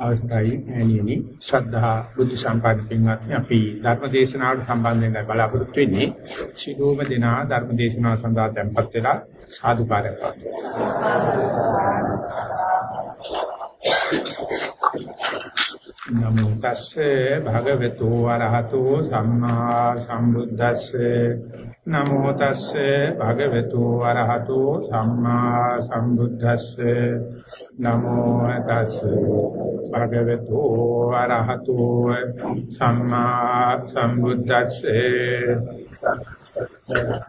අවසරයි මෑණියනි ශ්‍රද්ධා බුද්ධ සම්පන්න පින්වත්නි අපි ධර්ම දේශනාවට සම්බන්ධ වෙන්න බලාපොරොත්තු වෙන්නේ සිළුවම දෙනා ධර්ම දේශනාව සඳහා tempත් වෙලා සාදුකාරයක්. නමෝ තස්සේ භගවතු වරහතෝ සම්මා සම්බුද්දස්සේ. නමෝ තස්සේ භගවතු වරහතෝ සම්මා සම්බුද්දස්සේ. නමෝ තස්සේ භගවතු වරහතෝ සම්මා සම්බුද්දස්සේ.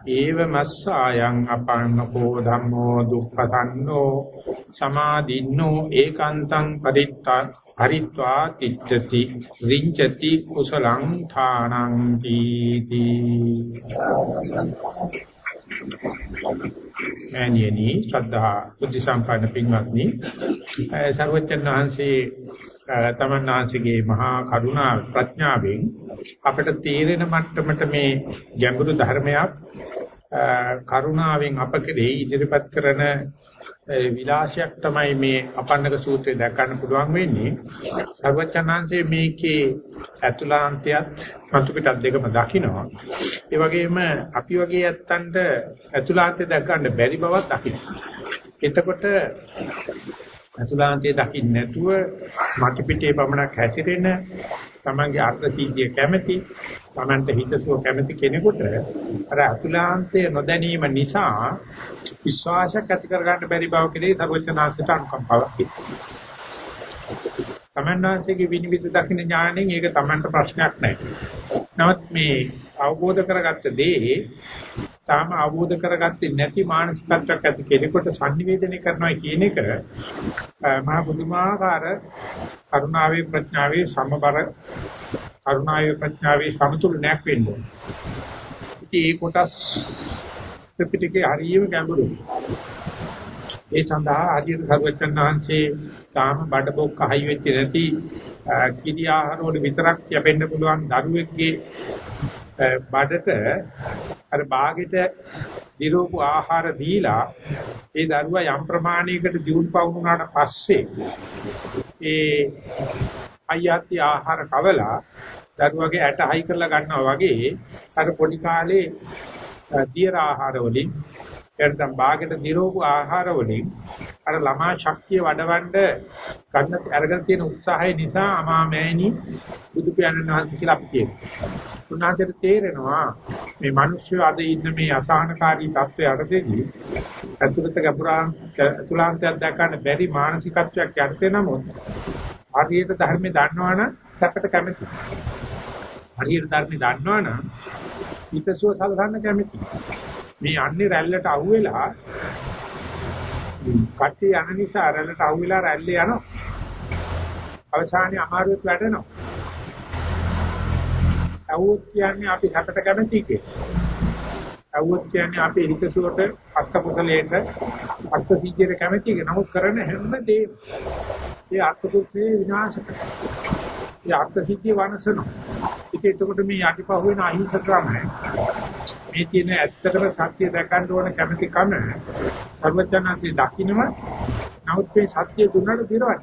ඒව මස්සායන් අපන්නකෝ ධම්මෝ දුක්ඛතන්නෝ සමාදින්නෝ ඒකාන්තං පරිත්තා හරිත්වා තිත්තති රිංචති කුසලං ථානං තීති මෑණියනි ශ්‍රද්ධා බුද්ධ සම්පන්න පින්වත්නි සර්වචන් වහන්සේ තමන් වහන්සේගේ මහා කරුණා ප්‍රඥාවෙන් අපට තේරෙන මට්ටමට මේ ගැඹුරු ධර්මයක් කරුණාවෙන් අප කෙරෙහි ඉදිරිපත් කරන විලාසයක් තමයි මේ අපන්නක සූත්‍රය දැක්කන්න පුළුවන් වෙන්නේ. සර්වචනාංශයේ මේකේ ඇතුළාන්තයත් මතු පිටත් දෙකම දකිනවා. ඒ වගේම අපි වගේ ඇත්තන්ට ඇතුළාන්තය දැක් ගන්න බැරි බවක් දකිනවා. එතකොට අතුලාන්තයේ දකින්න නැතුව මතු පිටේ පමණක් හැසිරෙන තමන්ගේ අර්ථ සිද්ධිය කැමැති තමන්ට හිතසුව කැමැති කෙනෙකුට අර අතුලාන්තයේ නොදැනීම නිසා විශ්වාසයක් ඇති කරගන්න බැරි බව කෙරේ සර්වඥාන්සේට අනුකම්පාවක් තියෙනවා. තමන්නාංශයේ විනිවිද දකින්න ඥාණයෙන් ඒක තමන්ට ප්‍රශ්නයක් නැහැ. නමුත් මේ අවබෝධ කරගත්ත දේ තාම අවබෝධ කරගත්තේ නැති මානසිකත්වයක් ඇති කෙනෙකුට sannivedanaya කරනවා කියන එක මහා බුදුමාකාර කරුණාවේ ප්‍රඥාවේ සමබර කරුණාවේ ප්‍රඥාවේ සමතුලනයක් වෙන්න ඕනේ. ඉතින් ඒ කොටස් ත්‍රිපිටකේ හරියම ගැඹුරුයි. ඒ සඳහා ආදී සර්වචන් වහන්සේ තාම බඩ බොක්ක හයි වෙච්ච නැති කිරි ආහාර වල විතරක් යැපෙන්න පුළුවන් දරුවෙක්ගේ බඩට අර බාගෙට දිරෝපු ආහාර දීලා ඒ දරුවා යම් ප්‍රමාණයකට දියුණු පවුනාට පස්සේ ඒ අයත්‍ය ආහාර කවලා දරුවගේ ඇට හයි කරලා ගන්නවා වගේ අර පොඩි කාලේ දියර ආහාර වලින් එතන බාගෙට දිරෝපු ආහාර වලින් අර ළමා ශක්තිය වඩවන්න ගන්න අරගෙන තියෙන උත්සාහය නිසා අමා මෑණි බුදු පියාණන් වහන්සේ කියලා අපි කියනවා. උන්වහන්සේට තේරෙනවා මේ මිනිස්සු අද ඉන්න මේ අසහනකාරී තත්ත්වයටදී අතුලත ගැඹුරාන් අතුලාන්තයක් දක්වන්න බැරි මානසිකත්වයක් යටතේ නමුත් හරියට ධර්මයේ දන්නවනම් සැපට කැමති. හරියට ධර්මයේ දන්නවනම් හිතසුව සලසන්න කැමති. මේ යන්නේ රැල්ලට අහුවෙලා කට්ටිය යන නිසා රැල්ලට අහුවෙලා රැල්ලේ යනවා. අවසානයේ අමාරුවට වැටෙනවා. අවුත් කියන්නේ අපි හැපට කැමති කියලා. අවුත් කියන්නේ අපි හිතසුවට අත්පොතලේට අත්ත සීජයට කැමති කියලා. නමුත් කරන හැම දෙයක්ම ඒ අත්පොතේ විනාශ කරනවා. ඒ අත්ත සීජය වනසනවා. ඒක එතකොට මේ යටිපහ වෙන අහිංසකම මේ තියෙන ඇත්තටම සත්‍ය දැකන්න ඕන කැමති කම සර්වඥාන්සේ දකින්නම නමුත් මේ සත්‍ය දුන්නට දිරවන්නේ.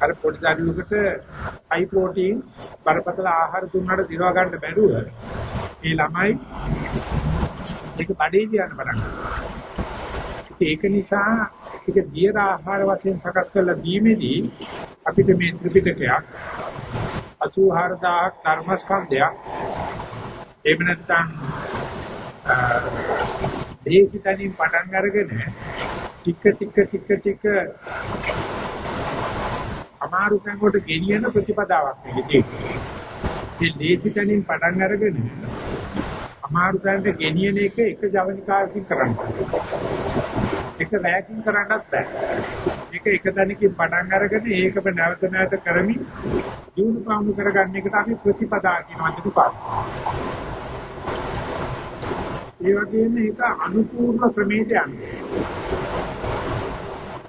අර පොඩි දරුවෙකුට හයි ප්‍රෝටීන් බරපතල ආහාර දුන්නට දිරව ගන්න බැරුව මේ ළමයි ඒක බඩේ තියන්න පටන් ඒක නිසා ඒක දියර ආහාර වශයෙන් සකස් කරලා දීමේදී අපිට මේ ත්‍රිපිටකයක් 84000ක් ධර්මස්කන්ධයක් එහෙම නැත්නම් දේශිතනින් පටන් අරගෙන ටික ටික ටික ටික අමාරු කෙනෙකුට ගෙනියන ප්‍රතිපදාවක් මේකේ. මේ දේශිතනින් පටන් අරගෙන අමාරු තැනට ගෙනියන එක එක ජවනිකාවකින් කරන්න. එක රැයකින් කරන්නත් බෑ. ඒක එක තැනකින් පටන් අරගෙන ඒකම නැවත නැවත කරමින් දිනු පාමු කරගන්න එකට අපි ප්‍රතිපදා කියන වචන පාවිච්චි ඒ වගේම ඒක අනුපූර්ව ක්‍රමයට යන්නේ.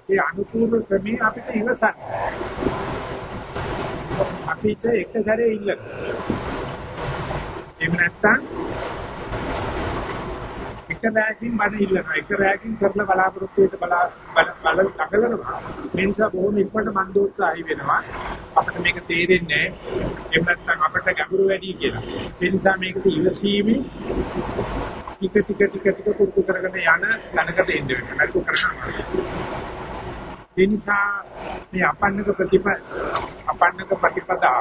ඒ අනුපූර්ව ක්‍රමයේ අපිට ඉවසන්න. අපිට එක සැරේ ඉල්ල. එහෙම නැත්නම් එක රැයකින් බඩ ඉල්ලනවා. එක රැයකින් කරලා බලාපොරොත්තු වෙට බලා බල දකලනවා මේ නිසා බොහොම ඉක්මනට මන්දෝත්සාහයි වෙනවා. අපිට මේක තේරෙන්නේ නැහැ. එහෙම නැත්නම් අපිට ගැඹුරු වැඩි කියලා. ඒ නිසා මේකට ඉවසීමේ ටික ටික ටික ටික කුරුතු කරගෙන යන දැනකට එන්න වෙනවා. ඒක කරනවා. ඒ නිසා මේ අපන්නක ප්‍රතිප අපන්නක ප්‍රතිපදා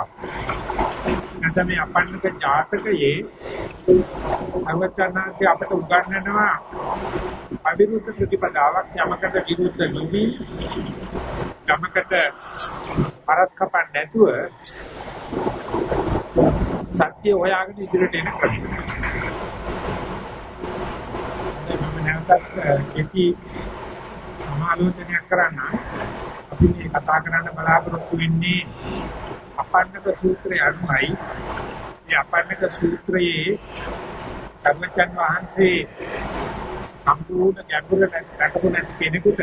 නැත්නම් මේ අපන්නක ජාතකයේ අවචනාන්ති අපට උගන්වනවා අවිරුද්ධ ප්‍රතිපදාවක් යමකට විරුද්ධ නොවි යමකට පරස්කපන් නැතුව සත්‍ය හොයාගෙන ඉදිරියට එන ක්‍රමය. මම නැවතත් කෙටි සමාලෝචනයක් කරන්න අපි මේ කතා කරන්න බලාපොරොත්තු වෙන්නේ අපන්නක සූත්‍රය අනුයි මේ අපන්නක සූත්‍රයේ ධර්මචන් වහන්සේ සම්පූර්ණ ගැඹුරට දක්වපු නැති කෙනෙකුට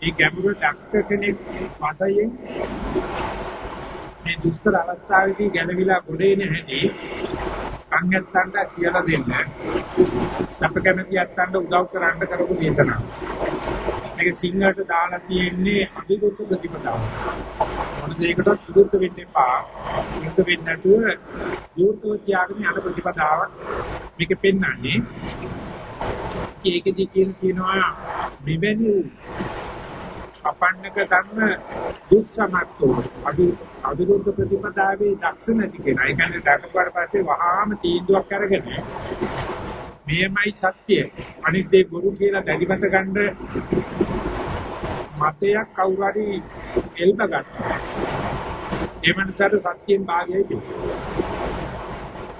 මේ ගැඹුර දක්ක කෙනෙක් මතයෙන් මේ දුෂ්කර අවස්ථාවේදී ගැලවිලා ගොඩේ නැහැටි අංගත්තන්ට කියලා දෙන්න. සැප කැමති අත්තන්ට උදව් කරන්න කරපු දේශනාව. මේක සිංහලට දාලා තියෙන්නේ අභිගත ප්‍රතිපදාව. මොන දෙයකට සුදුත් වෙන්න එපා. මේක වෙන්නේ නැතුව යෝතෝ තියාගෙන යන ප්‍රතිපදාවක් මේක පෙන්වන්නේ. ඒකෙදි කියන කියනවා මෙවැනි අපන්නක ධර්ම දුක්සමත්තු අදු අවිරුද්ධ ප්‍රතිපදාවේ දක්ෂ නැති කෙනා. ඒ කියන්නේ දැකපුවාට පස්සේ වහාම තීන්දුවක් අරගෙන මේමයි සත්‍ය. අනිත් දේ බොරු කියලා දැඩිමත ගන්න මතයක් කවුරු හරි එල්බ ගන්නවා. ඒ මනසට සත්‍යයෙන් භාගයයි තියෙන්නේ.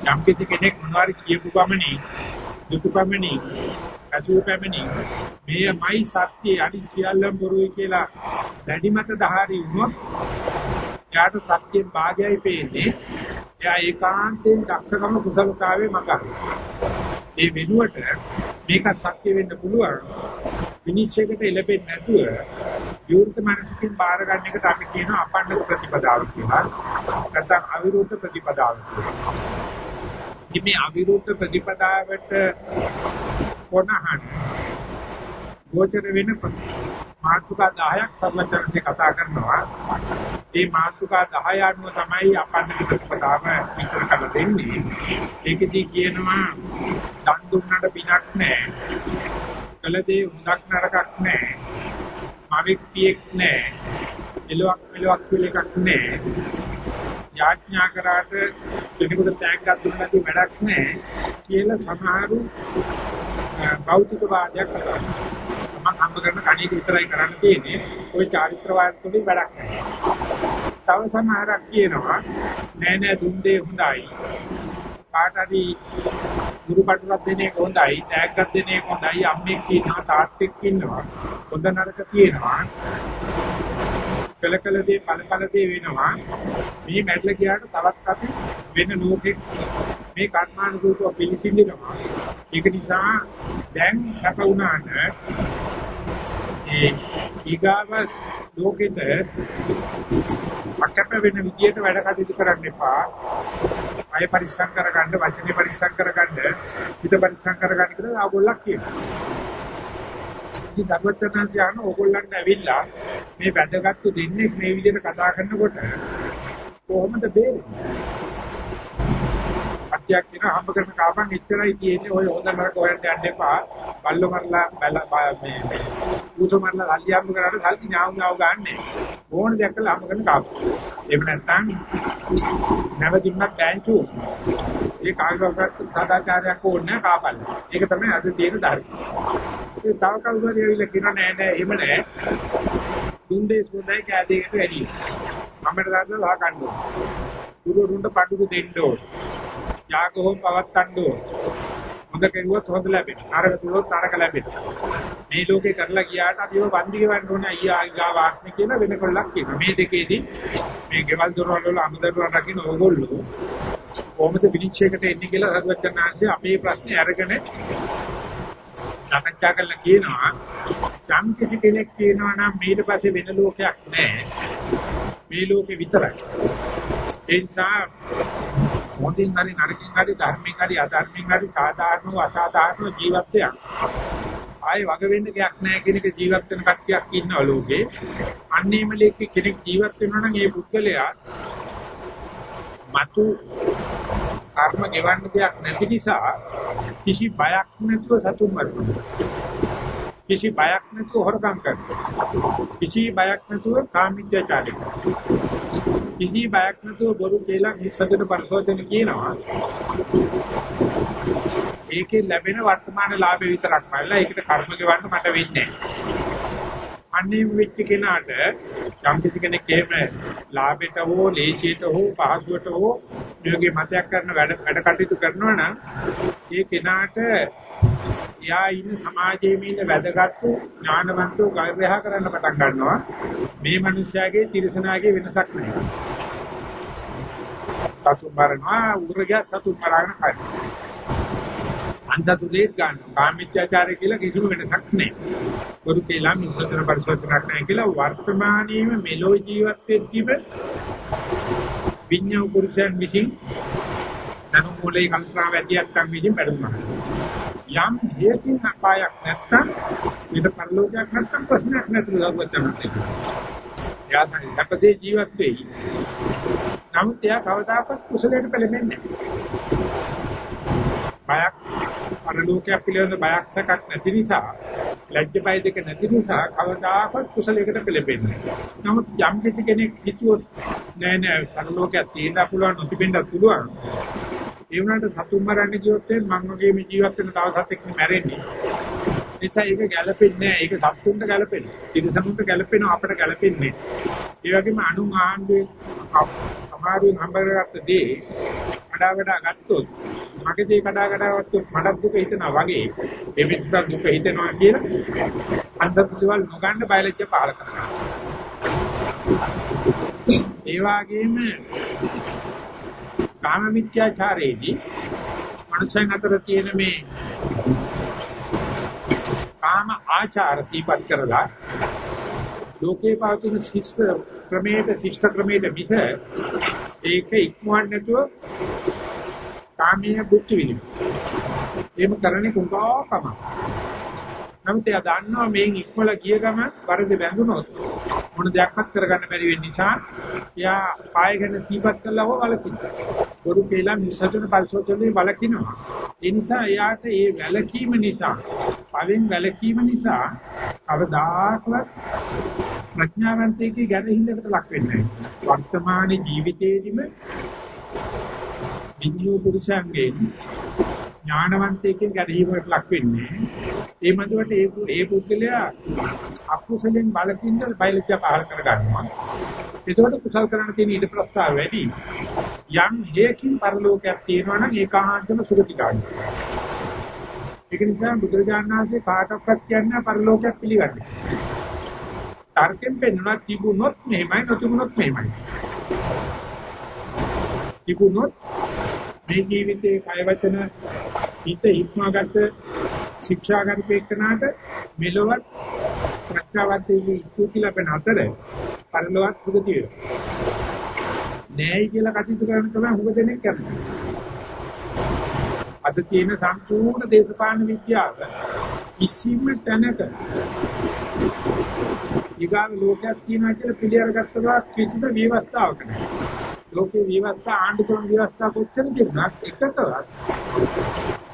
යම් කෙනෙක් මොනවාරි කියපු ගමනේ දුක පමණි අසුර පැමිණි මේමයි සත්‍ය අනි සියල්ලම බොරුයි කියලා දැඩි මත දහරි වුණොත් යාට සත්‍යෙන් භාගයයි පේන්නේ එයා ඒකාන්තයෙන් දක්ෂකම කුසලතාවේ මග ඒ වෙනුවට මේක සත්‍ය වෙන්න පුළුවන්. විනිශ්චයකට එළඹෙන්නේ නැතුව විවෘත මානසිකින් බාර ගන්න එකට අපි කියනවා අපණ්ඩ ප්‍රතිපදාව කියලා. නැත්නම් අවිරුද්ධ ප්‍රතිපදාව කියලා. ඉතින් මේ අවිරුද්ධ ප්‍රතිපදාවට කොනහන් ගෝචර වෙන මාතෘකා 10ක් සර්වචරණේ කතා කරනවා. මේ මාතෘකා 10 අනුව තමයි අපන්න ප්‍රතිපදාව විස්තර කරලා දෙන්නේ. ඒකදී කියනවා දන් දුන්නට පිනක් නැහැ. කළදේ හොඳක් නරකක් නැහැ. මවික්තියෙක් නැහැ. එලොක් මෙලොක් කියලා එකක් නැහැ. යාඥා කරාට කෙනෙකුට තෑග්ගක් දුන්න නැති වැඩක් නැහැ කියලා සමහරු භෞතික වාදයක් කරනවා. මම හම්බ කරන කණේක විතරයි කරන්න තියෙන්නේ. ওই චාරිත්‍ර වාද තුලින් වැඩක් නැහැ. තව සමහරක් කියනවා නෑ නෑ දුන්නේ හොඳයි. කාට හරි ගුරුපටුවක් දෙන එක හොඳයි, තෑග්ගක් දෙන එක හොඳයි, අම්මෙක් ඉන්නවා, තාත්තෙක් ඉන්නවා. හොඳ නරක තියෙනවා. කළ කළ දේ ඵල ඵල දේ වෙනවා. මේ මැట్ల ගියාට තවත් අපි වෙන ලෝකෙක මේ කර්මානුකූලව පිළිසිඳිනවා. ඒක නිසා දැන් සැප වුණාට ඒ ඊගාව ලෝකෙට අකප වෙන විදියට වැඩ කටයුතු කරන්න එපා. අය පරිස්සම් කරගන්න, වචනේ පරිස්සම් කරගන්න, හිත පරිස්සම් කරගන්න කියලා ආගොල්ලක් කියනවා. ඉතින් දරුවචනන්සේ අහන ඕගොල්ලන්ට ඇවිල්ලා මේ වැදගත්තු දෙන්නේ මේ විදිහට කතා කරනකොට කොහොමද බේරෙන්නේ? අධ්‍යක් කියන හම්බ කරන කාපන් ඉච්චරයි තියෙන්නේ ඔය හොඳ නරක හොයන්න යන්න එපා. බල්ලෝ මරලා මේ මේ ඌසෝ මරලා සල්ලි හම්බ කරාට සල්ලි ඥාව ඥාව ගන්නෑ. ඕන දෙයක් කළා හම්බ කරන කාපන්. එහෙම නැත්නම් නැවතින්නක් බෑන්චු. ඒ කාර්යවත් සදාචාරයක් ඕනේ කාපල්. ඒක තමයි අද තියෙන ධර්ම. ඒ තව කවුරු හරි ඇවිල්ලා කියනවා නෑ නෑ එහෙම නෑ. දුන්දේ සුන්දයි කෑදේකට වැඩි. අපිට දාන්න ලහ කන්න ඕන. ගුරුවරුන්ට පඩුක දෙන්න ඕන. යාගෝ පවත්තන්න ඕන. හොඳ කෙරුවොත් හොඳ ලැබෙනවා. නරක තුනොත් නරක ලැබෙනවා. මේ ලෝකේ කරලා ගියාට අපිව වන්දි ගෙවන්න ඕනේ අයියා ආගා වාස්නේ කියලා වෙන කොල්ලක් කියනවා. මේ දෙකේදී මේ ගෙවල් දොරවල් වල අමුදරුවන් රකින්න ඕගොල්ලෝ කොහොමද විනිශ්චයකට එන්නේ කියලා හදුවචනාංශය අපේ ප්‍රශ්නේ අරගෙන සාකච්ඡා කරලා කියනවා යම් කිසි කෙනෙක් කියනවා නම් ඊට පස්සේ වෙන ලෝකයක් නැහැ. මේ ලෝකේ විතරයි. ඒ නිසා මොදින් හරි නරකින් හරි ධර්මයෙන් හරි අධර්මයෙන් හරි සාධාරණව අසාධාරණව ජීවත් වෙන ආයේ වග වෙන්න දෙයක් නැහැ කියන එක ජීවත් වෙන කට්ටියක් ඉන්නවා ලෝකේ. අන්නේම ලේක කෙනෙක් ජීවත් වෙනවා නම් ඒ පුද්ගලයා මතු කර්ම ගෙවන්න දෙයක් නැති නිසා කිසි බයක් නැතුව සතුන් මරනවා. කිසි බයක් නැතුව හොරකම් කරනවා. කිසි බයක් නැතුව කාමීත්‍යචාරය කරනවා. කිසි බයක් නැතුව බොරු කියලා නිස්සජන පරිශෝධන කියනවා. ඒකේ ලැබෙන වර්තමාන ලාභය විතරක් බලලා ඒකට කර්ම ගෙවන්න මට වෙන්නේ අන්නේ වෙච්ච කෙනාට යම් කිසි කෙනෙක් එහෙම ලාභයට හෝ ලේචියට හෝ පහසුවට හෝ නියෝගේ මතයක් කරන වැඩ වැඩ කටයුතු කරනවා නම් ඒ කෙනාට එයා ඉන්න සමාජයේ ඉන්න වැදගත් ඥානවන්තෝ ගෞරවහ කරන්න පටන් ගන්නවා. මේ මිනිස්යාගේ තිරසනාගේ වෙනසක් නැහැ සතුන් මරනවා උගරගා සතුන් මරාගෙන කරනවා අන්සතුලේත් ගන්න. කාමීත්‍යාචාරය කියලා කිසිම වෙනසක් නැහැ. ගුරු කියලා මිසසර පරිශෝධනයක් නැහැ කියලා වර්තමානයේම මෙලෝ ජීවත් වෙද්දිම විඤ්ඤාණ පුරුෂයන් විසින් නනු මොලේ කල්පනා වැඩියක්ම් විසින් බැලුවා. යම් හේකින් අපායක් නැත්තම් ඊට පරිලෝකයක් නැත්තම් ප්‍රශ්නයක් නැතුව ලබුවචනක්. යාතන අපේ ජීවත් වෙයි. නමුත් එයා කවදාකවත් කුසලයට පෙළෙන්නේ නැහැ. බයක් පරලෝකයක් පිළිබඳ බයක් සැකක් නැති නිසා ලැජ්ජ බය දෙක නැති නිසා කවදාකවත් කුසලයකට පෙළෙන්නේ නමුත් යම් කිසි කෙනෙක් හිතුවොත් නෑ නෑ පරලෝකයක් තියෙන්න පුළුවන් නොතිබෙන්නත් පුළුවන්. ඒ වුණාට සතුන් මරන්න කිව්වොත් මම වගේ මේ ජීවත් වෙන තව සතෙක් මැරෙන්නේ. නිසා ඒක ගැළපෙන්නේ නෑ ඒක සතුන්ට ගැළපෙන්නේ තිරසනුන්ට ගැළපෙනවා? අපට ගැළපෙන්නේ ඒ වගේම අනුන් ආන්දුවේ අමාරුවෙන් හම්බ දේ කඩා වඩා ගත්තොත් මගේ දේ කඩා කඩා ගත්තොත් මට දුක හිතෙනවා වගේ. ඒ මිත්‍ර දුක හිතෙනවා කියලා අන්තපුතිවල් නොගන්න බයලජ්‍ය පහල කරනවා. ඒ වගේම කාම මිත්‍යාචාරයේදී මනුෂ්‍යයන් අතර තියෙන මේ කාම ආචාර සීපත් කරලා ලෝකේ පවතින ශිෂ්ට ක්‍රමයට ශිෂ්ට ක්‍රමයට මිස ඒක ඉක්මවන්න නැතුව කාමීය බුද්ධ විදින. එහෙම කරන්නේ කුංකාකම. නමුත් එයා දන්නවා මේන් ඉක්මල ගිය ගම වරද බැඳුනොත් මොන දෙයක්වත් කරගන්න බැරි වෙන නිසා එයා පාය ගැන සීපත් කළා හෝ වලකිනවා. බොරු කියලා මිසතුන පරිශෝධනයේ වලකිනවා. ඒ නිසා එයාට ඒ වැලකීම නිසා, පවෙන් වැලකීම නිසා අවදාකවත් ප්‍රඥාවන්තයෙක්ගේ ගැරහිල්ලකට ලක් වෙන්නේ නැහැ. වර්තමාන ජීවිතේදීම විඤ්ඤාණ පුරුෂයන්ගේ ඥානවන්තයෙක්ගේ ගැරහීමකට ලක් වෙන්නේ. ඒ මතුවට ඒ ඒ පුද්ගලයා අකුසලෙන් බලකින්ද බයලජ්‍ය පහල කර ගන්නවා. ඒකට කුසල් කරන්න තියෙන ඊට ප්‍රස්තාව වැඩි. යම් හේකින් පරලෝකයක් තියෙනවා නම් ඒකාන්තම සුගතිකාරී. ඒක නිසා බුදුරජාණන් වහන්සේ කාටවත් කියන්නේ පරලෝකයක් පිළිගන්නේ. තර්කයෙන් පෙන්වනවා තිබුණොත් මෙහෙමයි නොතිබුණොත් මෙහෙමයි. තිබුණොත් මේ ජීවිතේ කය වචන හිත හික්මාගත ශික්ෂාගත පෙන්නනාට මෙලොවත් ප්‍රඥාවන්තයෙකු ඉක්ුති ලැබෙන අතර පරලොවත් සුගති වෙනවා. නෑයි කියලා කටයුතු කරන තමයි හුඟ දෙනෙක් කරන්නේ. අද තියෙන සම්පූර්ණ දේශපාලන විද්‍යාව කිසිම තැනක ඊගාම ලෝකයක් තියෙනවා කියලා පිළිඅර ගත්තා කිසිම විවස්ථාවක් නැහැ. ලෝකේ විවස්ථා ආණ්ඩුක්‍රම විවස්ථා කොච්චර තිබුණත් එකකවත්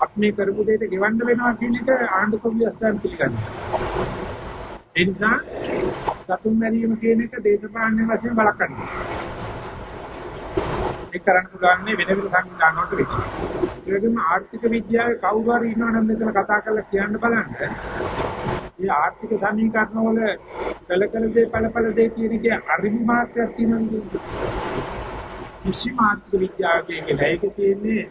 අපි මේ කරපු දෙයට ගෙවන්න වෙනවා කියන එක ආණ්ඩුක්‍රම විවස්ථාවෙන් පිළිගන්නවා. ඒ නිසා සතුන් මැරීම කියන එක දේශපාලන වශයෙන් බලකන්නේ. ඒක කරන්න පුළුවන් වෙන වෙන සංවිධාන වලට විතරයි. ඒ වගේම ආර්ථික විද්‍යාවේ කවුරු හරි ඉන්නවනම් මෙතන කතා කරලා කියන්න බලන්න. මේ ආර්ථික සමීකරණ වල කලකල දේ පළපළ දේ කියන එකේ අරිමි මාත්‍රයක් තියෙනවා. කිසිම ආර්ථික විද්‍යාවකේ නැහැ. ඒක තියෙන්නේ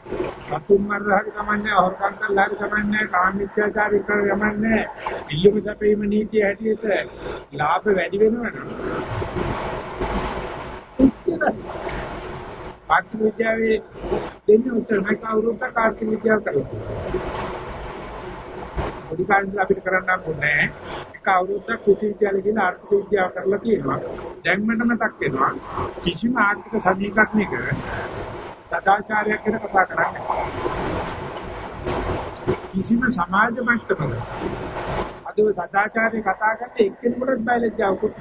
සතුන් මරලා හරි කමන්නේ, හොරකම් කරලා හරි කමන්නේ, කාමීත්‍යාචාරය කරලා කමන්නේ, ඉල්ලුම සැපීම නීතිය හැටියට ලාභ වැඩි වෙනවනම් ආර්ථික විද්‍යාවේ දෙන්නේ උත්තර මම කවුරුත් ආර්ථික විද්‍යාව කරලා. පොඩි කාලේ අපිට කරන්න ඕනේ එක අවුරුද්දක් කුසී විද්‍යාලේ කියන ආර්ථික විද්‍යාව කරලා තියෙනවා. දැන් මට මතක් වෙනවා කිසිම ආර්ථික සමීකරණයක සදාචාරයක් ගැන කතා කරන්නේ. කිසිම සමාජ මට්ටමක අද සදාචාරය කතා කරන එක්කෙනෙකුට බයලජ්ජාවකුත්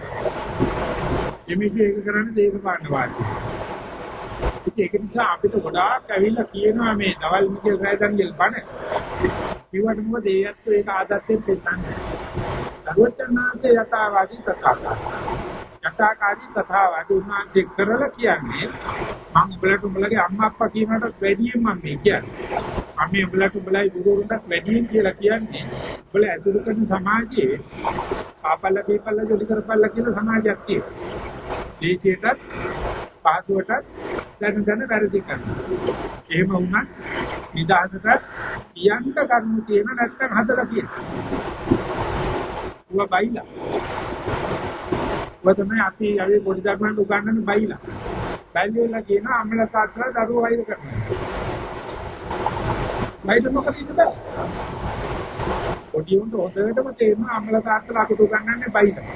එමෙකි ඒක කරන්නේ දේශපාලන වාදී. ඉතින් ඒක නිසා අපිට ගොඩාක් ඇවිල්ලා කියනවා මේ දවල් මිකේ රැදන්ගෙල් බණ. කිව්වට මොකද ඒ අත්ෝ ඒක ආදත්තෙන් පෙන්නන්නේ. දරුවචනාන්තේ යථාවාදී තථාගත. යථාකාරී තථාවාදී උන්වහන්සේ කරලා කියන්නේ මම උඹලට උඹලගේ අම්මා අප්පා කියනකට වැඩියෙන් මම මේ කියන්නේ. මම උඹලට උඹලයි ගුරුවරුන්ටත් වැඩියෙන් කියලා කියන්නේ. උඹල ඇතුළු කරන සමාජයේ පාපල්ල දීපල්ල ජොලි කරපල්ල කියලා සමාජයක් තියෙනවා. දේශයටත් පහසුවටත් දැන දැන වැරදි කරනවා. එහෙම වුණත් නිදහසට කියන්න කරුණු තියෙන නැත්තම් හදලා කියන. උව බයිලා. උව තමයි අපි යවේ පොඩි දරුවන්ට උගන්වන්නේ බයිලා. බැල්ලියලා කියන අම්ල තාත්තලා දරුවෝ වෛර කරනවා. බයිද මොකද ඉතද? පොඩි උන්ට හොඳටම තේරෙනවා අම්ල තාත්තලා අපට උගන්වන්නේ බයිලා.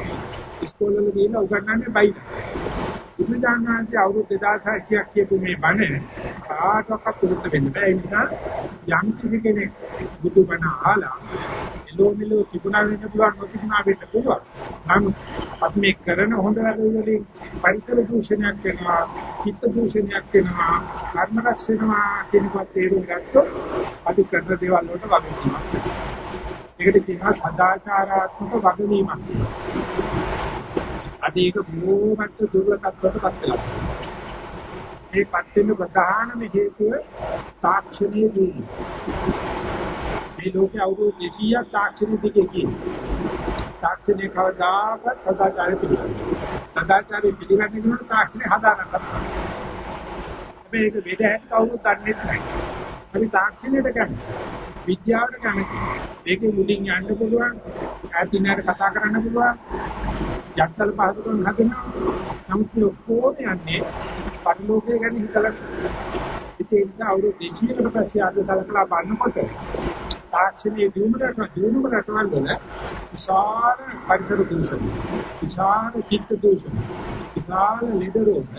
ඉස්කෝලේ ගිහින් උගන්වන්නේ බයිලා. බුදුදානන්සේ අවුරුදු 2600ක් කියපු මේ බණ කාටවත් පුරුද්ද වෙන්න බෑ ඒ නිසා යම් කිසි කෙනෙක් බුදුබණ අහලා එළෝ මෙලෝ තිබුණා වෙන්න පුළුවන් නොතිබුණා වෙන්න පුළුවන් නමුත් අපි මේ කරන හොඳ වැඩ වලින් පරිසර දූෂණයක් වෙනවා චිත්ත දූෂණයක් වෙනවා කර්ම රැස් වෙනවා කියනකොට තේරුම් ගත්තොත් අපි කරන දේවල් වලට වගකීමක් ඒකට කියනවා සදාචාරාත්මක වගකීමක් අද ඒක බොහෝමත් දුර්ලභත්වයට පත් වෙලා. මේ පත් වෙන ප්‍රධානම හේතුව තාක්ෂණයේ දියුණුව. මේ ලෝකයේ අවුරුදු 200ක් තාක්ෂණ දිගේ කියන්නේ. තාක්ෂණයේ කවදාකවත් සදාචාරය පිළිගන්නේ. සදාචාරය පිළිගන්නේ කියනකොට තාක්ෂණය හදාගන්න. හැබැයි ඒක වෙද හැටි කවුරුත් දන්නේ නැහැ. අපි තාක්ෂණයට කැමති. විද්‍යාවට කැමති. ඒකේ මුලින් යන්න පුළුවන්. ඈතිනාට කතා කරන්න පුළුවන්. යක්කල් පහසුකම් හදනවා. නමුත් ඔක්කොම යන්නේ පරිලෝකයේ ගැන හිතලා. ඒ නිසා අවුරුදු 200කට පස්සේ අද සලකලා බලනකොට තාක්ෂණයේ දිනුමකට දිනුම රටවල් වල විශාල පරිසර දූෂණ, විශාල චිත්ත දූෂණ, විශාල ලෙඩ රෝග.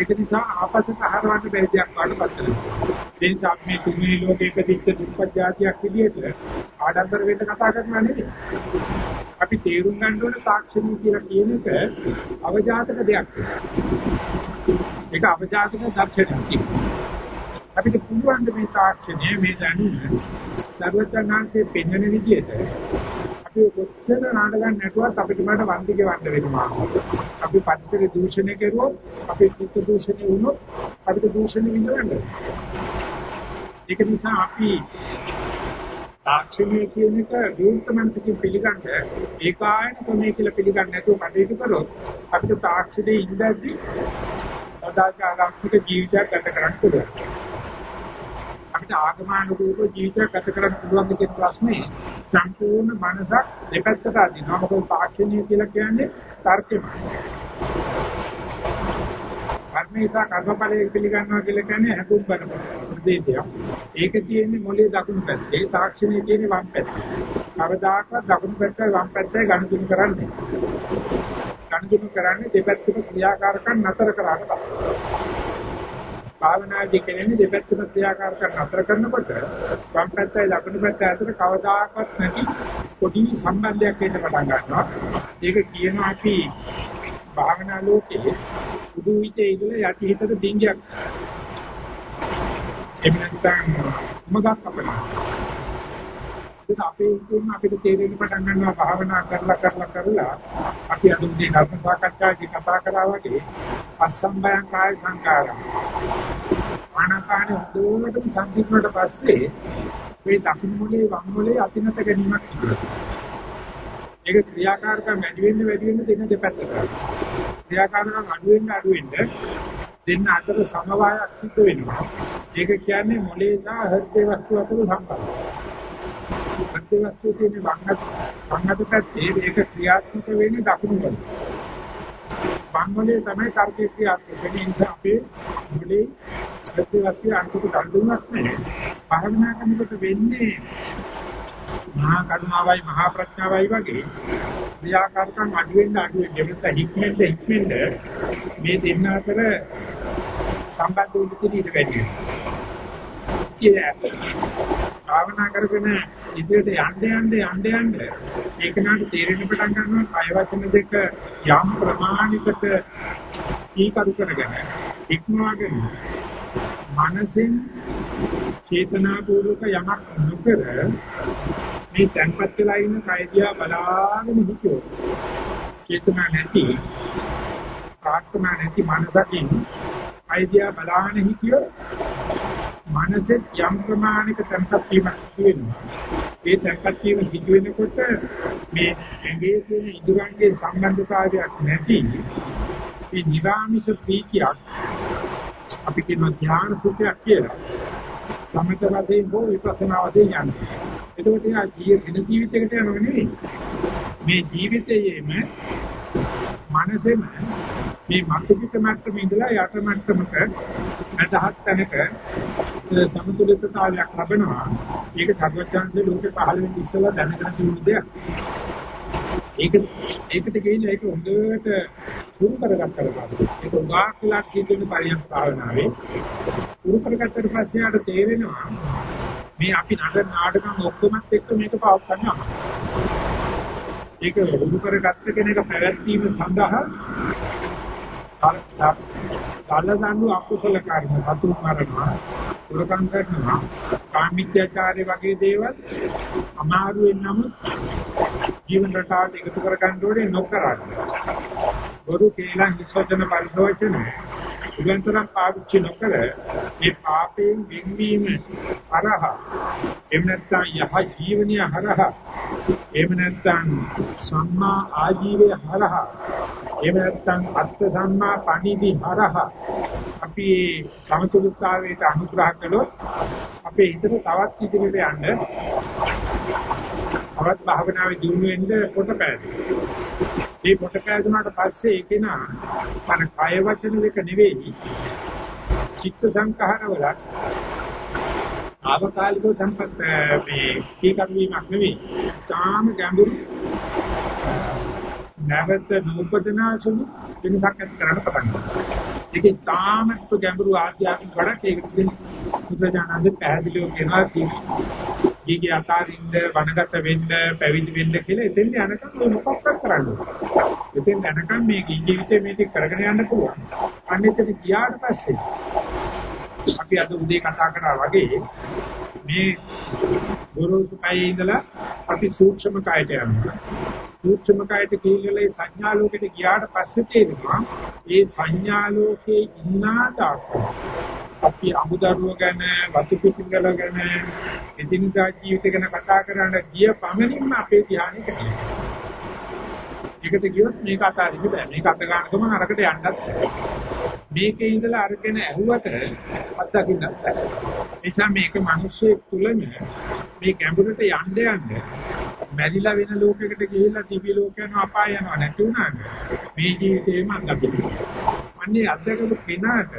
ඒක නිසා ආපස්සට හරවන්න බැරි දෙයක් වඩපත් වෙනවා. ඒ නිසා මේ තුන්වෙනි ලෝකයක තිච්ච දුප්පත් જાතියක් විදිහට ආඩම්බර වෙන්න කතා කරනවා නෙවෙයි. අපි තේරුම් ගන්න ඕන තාක්ෂණය කියලා කියන එක අවජාතක දෙයක්. ඒක අවජාතක දර්ශනයක්. අපිට පුළුවන් මේ තාක්ෂණය මේ දැනුම සර්වඥාන්සේ පෙන්වන විදිහට අපි කොච්චර නාඩගම් නැතුවත් අපිට මට වන්දිගේ වන්න වෙනවා. අපි පරිසර දූෂණය කරුවොත් අපි චිත්ත දූෂණය වුණොත් අපිට දූෂණය විඳවන්න. ඒක නිසා අපි තාක්ෂණය කියන එක විවෘතමන්තකින් පිළිගන්න ඒකායන ක්‍රමයේ කියලා පිළිගන්නේ නැතුව කටයුතු කරොත් අපිට තාක්ෂණයේ ඉඳද්දි සදාචාරාත්මක ජීවිතයක් ගත කරන්න පුළුවන්. අපිට ආගමනුකූලව ජීවිතයක් ගත කරන්න පුළුවන් කියන ප්‍රශ්නේ සම්පූර්ණ මනසක් දෙපැත්තට අදිනවා. මොකද තාක්ෂණය කියලා කියන්නේ තර්කමයි. කර්මේසා කර්මඵලයේ පිළිගන්නවා කියලා කියන්නේ හැකුම් කරන ප්‍රදේශයක්. ඒක තියෙන්නේ මොලේ දකුණු පැත්තේ, තාක්ෂණයේ තියෙන්නේ වම් පැත්තේ. කවදාකවත් දකුණු පැත්තයි වම් පැත්තයි ගනුදෙනු කරන්නේ. ගනුදෙනු කරන්නේ දෙපැත්තම ක්‍රියාකාරකම් නතර කරාට පස්සේ. භාවනාදී කියන්නේ දෙපැත්තම ක්‍රියාකාරකම් නතර කරනකොට වම් පැත්තයි දකුණු පැත්ත අතර කවදාකවත් නැති පොඩි සම්බන්ධයක් එන්න පටන් ගන්නවා. ඒක කියනවා අපි භාවනා ලෝකයේ උදු විචේ ඉඳලා යටි හිතට ඩිංගයක් එහෙම නැත්නම් මගක් අපනවා ඒක අපේ ඉතින් අපිට තේරෙන්න පටන් ගන්නවා භාවනා කරලා කරලා කරලා අපි අද උදේ ධර්ම සාකච්ඡාවේදී කතා කරා වගේ අසම්බයං කාය සංකාරය ආනාපාන හොඳටම සංකීර්ණට පස්සේ මේ දකුණු මොලේ වම් මොලේ අතිනත ගැනීමක් සිදුවෙනවා ඒක ක්‍රියාකාරකම් වැඩි වෙන්න වැඩි වෙන්න දෙන දෙපැත්තට. ක්‍රියාකාරකම් අඩු වෙන්න අඩු වෙන්න දෙන්න අතර සමவாயයක් සිද්ධ වෙනවා. ඒක කියන්නේ මොලේ සහ හෘදේ වස්තු අතර සම්බන්ධය. හෘදේ වස්තු කියන්නේ වංගත වංගත පැත්තේ ඒක ක්‍රියාත්මක වෙන්නේ දකුණු පැත්තේ. වංගලේ තමයි තර්කේ ක්‍රියාත්මක වෙන්නේ. ඒ නිසා අපේ මොලේ හෘදේ වස්තු අන්තිම කල්දුනක් නැහැ. භාවනා කරනකොට වෙන්නේ මහා කරුණාවයි මහා ප්‍රඥාවයි වගේ ක්‍රියාකාරකම් අඩු වෙන්න අඩු වෙන්න මෙතන හික්මෙන්ද හික්මෙන්ද මේ දෙන්න අතර සම්බන්ධ වෙන්න ඉඩ වැඩි වෙනවා. භාවනා කරගෙන ඉදිරියට යන්න යන්න යන්න යන්න ඒක නාට තේරෙන්න පටන් ගන්නවා කය වචන දෙක යම් ප්‍රමාණිකට කීකරු කරගෙන ඉක්මවාගෙන මනසෙන් චේතනාපූර්වක යමක් නොකර මේ තැන්පත් වෙලා ඉන්න කය දිහා බලාගෙන හිටියෝ චේතනා නැති ප්‍රාර්ථනා නැති මනසකින් කය දිහා බලාගෙන හිටියෝ මනසෙත් යම් ප්‍රමාණික තැන්පත් වීමක් වෙනවා. ඒ තැන්පත් වීම සිදු වෙනකොට මේ ඇඟේ තියෙන ඉදුරන්ගේ සම්බන්ධතාවයක් නැති මේ නිරාමිෂ ප්‍රීතියක් අපි කියන ධ්‍යාන සුඛයක් කියලා. සමත වශයෙන් හෝ විපස්සනා වශයෙන් යන්නේ. එතකොට යා ජීවිත ජීවිතයකට යනව නෙවෙයි. මේ ජීවිතයේම මනසෙම මේ මතුපිට මට්ටමේ ඉඳලා යට මට්ටමක අදහත් තැනක සමතුලිතතාවයක් ලැබෙනවා. ඒක සර්වඥාන්සේ ලෝකේ පහළ වෙන්න ඉස්සෙල්ලා දැනගෙන තිබුණ දෙයක්. ඒක ඒකට කියන්නේ ඒක හොඳට පුරු කරගත්තා පස්සේ ඒක උගාක්ලා කියන පරියන් භාවනාවේ පුරු කරගත්තට පස්සේ ආට තේරෙනවා මේ අපි නඩ නාටකම් ඔක්කොමත් එක්ක මේක පාව ගන්නවා. ඒක පුරු කරගත්ත කෙනෙක් පැවැත්වීම සඳහා කලදන්නු අකුසල කර්ම සතු මරනවා පුරකම් කරනවා කාමීත්‍යාචාරය වගේ දේවල් අමාරුවෙන් නමුත් ජීවන රටාවට එකතු කර ගන්න ඕනේ නොකරන්නේ. බොරු කේලම් විශ්වචන පරිශෝචන උගන්තරම් පාවිච්චි නොකර මේ පාපයෙන් වෙන්වීම අරහ එහෙම නැත්නම් යහ ජීවනීය හරහ එහෙම නැත්නම් සම්මා ආජීවය හරහ එහෙම නැත්නම් අත්ථ සම්මා පණිදි හරහ අපි සමතුලිතතාවයට අනුග්‍රහ කළොත් අපේ හිතට තවත් ඉදිරියට යන්න තවත් භාවනාවේ දියුණු වෙන්න කොට පෑදේ මේ පොට පෑදුනාට පස්සේ ඒකේ නා අර කය වචන දෙක නෙවෙයි චිත්ත සංඛාරවල ආවකාලික සම්පත් මේ කීකම් වීමක් නෙවෙයි. තාම ගැඹුරු නැවත නූපදනාසුළු වෙනසක් ඇති කරන්න පටන් ගන්නවා. ඒකේ තාමත් ගැඹුරු ආධ්‍යාත්මික වැඩක් ඒකට දෙන්නේ. බුදුජානක පැහැදිලිව කියනවා ගිහි අතාරින්න වනගත වෙන්න පැවිදි වෙන්න කියලා එතෙන් යනකම් ඔය මොකක්ද කරන්නේ. එතෙන් යනකම් මේ ජීවිතේ මේක කරගෙන යන්න පුළුවන්. අනිත් ගියාට පස්සේ අපි අද උදේ කතා කරා වගේ මේ ගුරුසු කයේ ඉඳලා අපි සූක්ෂම කයට යනවා. සූක්ෂම කයට කීලලේ සංඥා ලෝකෙට ගියාට පස්සේ තේරෙනවා ඒ සංඥා ලෝකේ ඉන්නා තාක් අපි අමුදරුව ගැන වතු පිටිංගල ගැන එදිනදා ජීවිත ගැන කතා කරන්න ගිය පමණින්ම අපේ ධානය කැඩෙනවා. ඒකට කිව්වොත් මේක අතාරින්න බෑ. මේක අත ගන්න ගමන් අරකට යන්නත් මේකේ ඉඳලා අරගෙන ඇහුවට අත්දකින්නත් බෑ. නිසා මේක මිනිස්සේ තුලම මේ ගැඹුරට යන්න යන්න මැරිලා වෙන ලෝකයකට ගිහිල්ලා දිවි ලෝකයන් අපාය යනවා නැති වුණාට මේ ජීවිතේම අත්දකින්න. අන්නේ අත්දකපු කෙනාට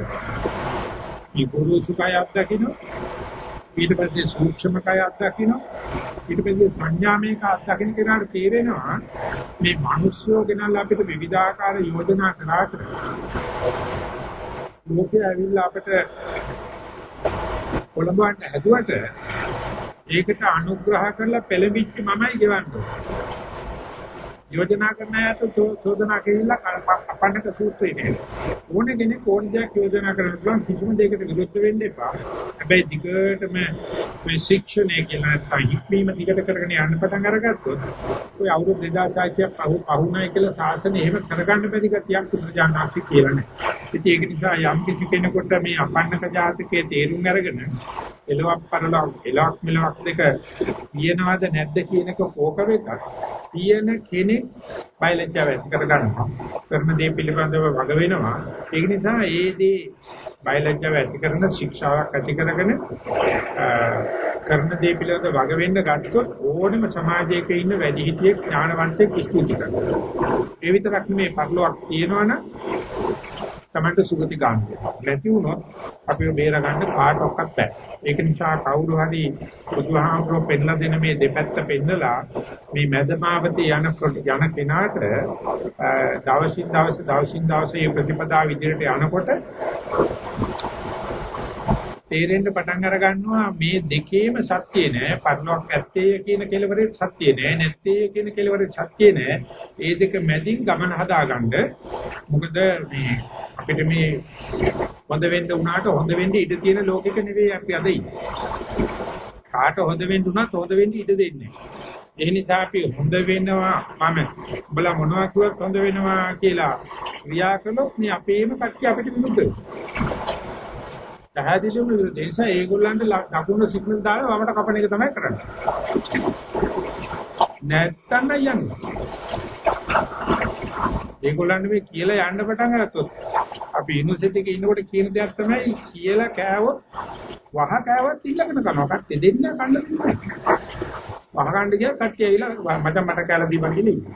මේ ගුරු සුඛය අත්දකින්න ඊට පස්සේ සූක්ෂම කය අත්දකින්න ඊට පස්සේ සංඥාමේක අත්දකින්න කෙනාට තේරෙනවා මේ මිනිස්සුෝ ගෙනල්ලා අපිට විවිධාකාර යෝජනා කරාට ලෝකයේ ඇවිල්ලා අපිට කොළඹට හැදුවට ඒකට අනුග්‍රහ කරලා පෙළඹිච්ච මමයි ගෙවන්නේ. යෝජනා කරන අයට චෝදනා කෙරෙලා අපන්නක සූත්‍රය නේද? ඕනේ කෙනෙක් ඕන දෙයක් යෝජනා කරන්න පුළුවන් කිසිම දෙයකට විරුද්ධ වෙන්න එපා. හැබැයි දිගටම මේ ශික්ෂණය කියලා හික්මීම දිගට කරගෙන යන්න පටන් අරගත්තොත් ඔය අවුරුදු 2600ක් පහු පහුණයි කියලා සාසනය එහෙම කරගන්න බැරි ගතියක් පුදුජානාසි කියලා නෑ. ඉතින් ඒක නිසා යම් කිසි කෙනෙකුට මේ අපන්නක ජාතකයේ තේරුම් අරගෙන එලවක් පරලක් එලවක් මෙලවක් දෙක තියෙනවද නැද්ද කියන එක කෝක වෙකක් තියෙන කෙනෙක් බයලජ්ජාව ඇති කර ගන්නවා කරන දේ පිළිබඳව වග වෙනවා. ඒක නිසා ඒ දේ බයලජ්ජාව ඇති කරන ශික්ෂාවක් ඇති කරගෙන කරන දේ පිළිබඳව වග වෙන්න ගත්තොත් ඕනම සමාජයක ඉන්න වැඩිහිටියෙක් ඥානවන්තයෙක් ස්තුති කරනවා. ඒ විතරක් නෙමේ පරිලෝක් තියෙනවනම් තමයි සුගති ගන්න. නැති වුණොත් අපිව බේර ගන්න කාටවත් බෑ. ඒක නිසා කවුරු හරි බුදුහාමුදුරුවෝ පෙන්ලා දෙන මේ දෙපැත්ත පෙන්නලා මේ මැදමාවතේ යන යන කෙනාට දවසින් දවස දවසින් දවස මේ ප්‍රතිපදාව විදිහට යනකොට තේරෙන්න පටන් අර ගන්නවා මේ දෙකේම සත්‍ය නෑ. පරලොක් ඇත්තේ කියන කෙලවරේ සත්‍ය නෑ. නැත්තේ කියන කෙලවරේ සත්‍ය නෑ. ඒ දෙක මැදින් ගමන හදාගන්න. මොකද මේ අපිට මේ හොඳ වෙන්න උනාට හොඳ වෙන්න ඉඩ තියෙන ලෝකෙක නෙවෙයි අපි අද ඉන්නේ. කාට හොඳ වෙන්න උනත් හොඳ වෙන්න ඉඩ දෙන්නේ ඒ නිසා අපි හොඳ වෙනවා මම. උඹලා මොනවා කිව්වත් හොඳ වෙනවා කියලා ක්‍රියා කළොත් මේ අපේම කට්ටිය අපිට විරුද්ධ වෙනවා. පැහැදිලිවම විරුද්ධ. ඒ නිසා ඒගොල්ලන්ට ලකුණු සිග්නල් දාලා වමට කපන එක තමයි කරන්නේ. නැත්තම් යන්නේ. ඒගොල්ලන්ට මේ කියලා යන්න පටන් ගත්තොත් අපි යුනිවර්සිටි එකේ ඉන්නකොට කියන දෙයක් තමයි කියලා කෑවොත් වහ කෑවත් ඊළඟට කරනවා. කට්ටිය දෙන්න කන්න දෙන්නේ. වහ ගන්න ගියා කට්ටිය ඇවිල්ලා මචං මට කෑලා දීපන් කියලා ඉන්නේ.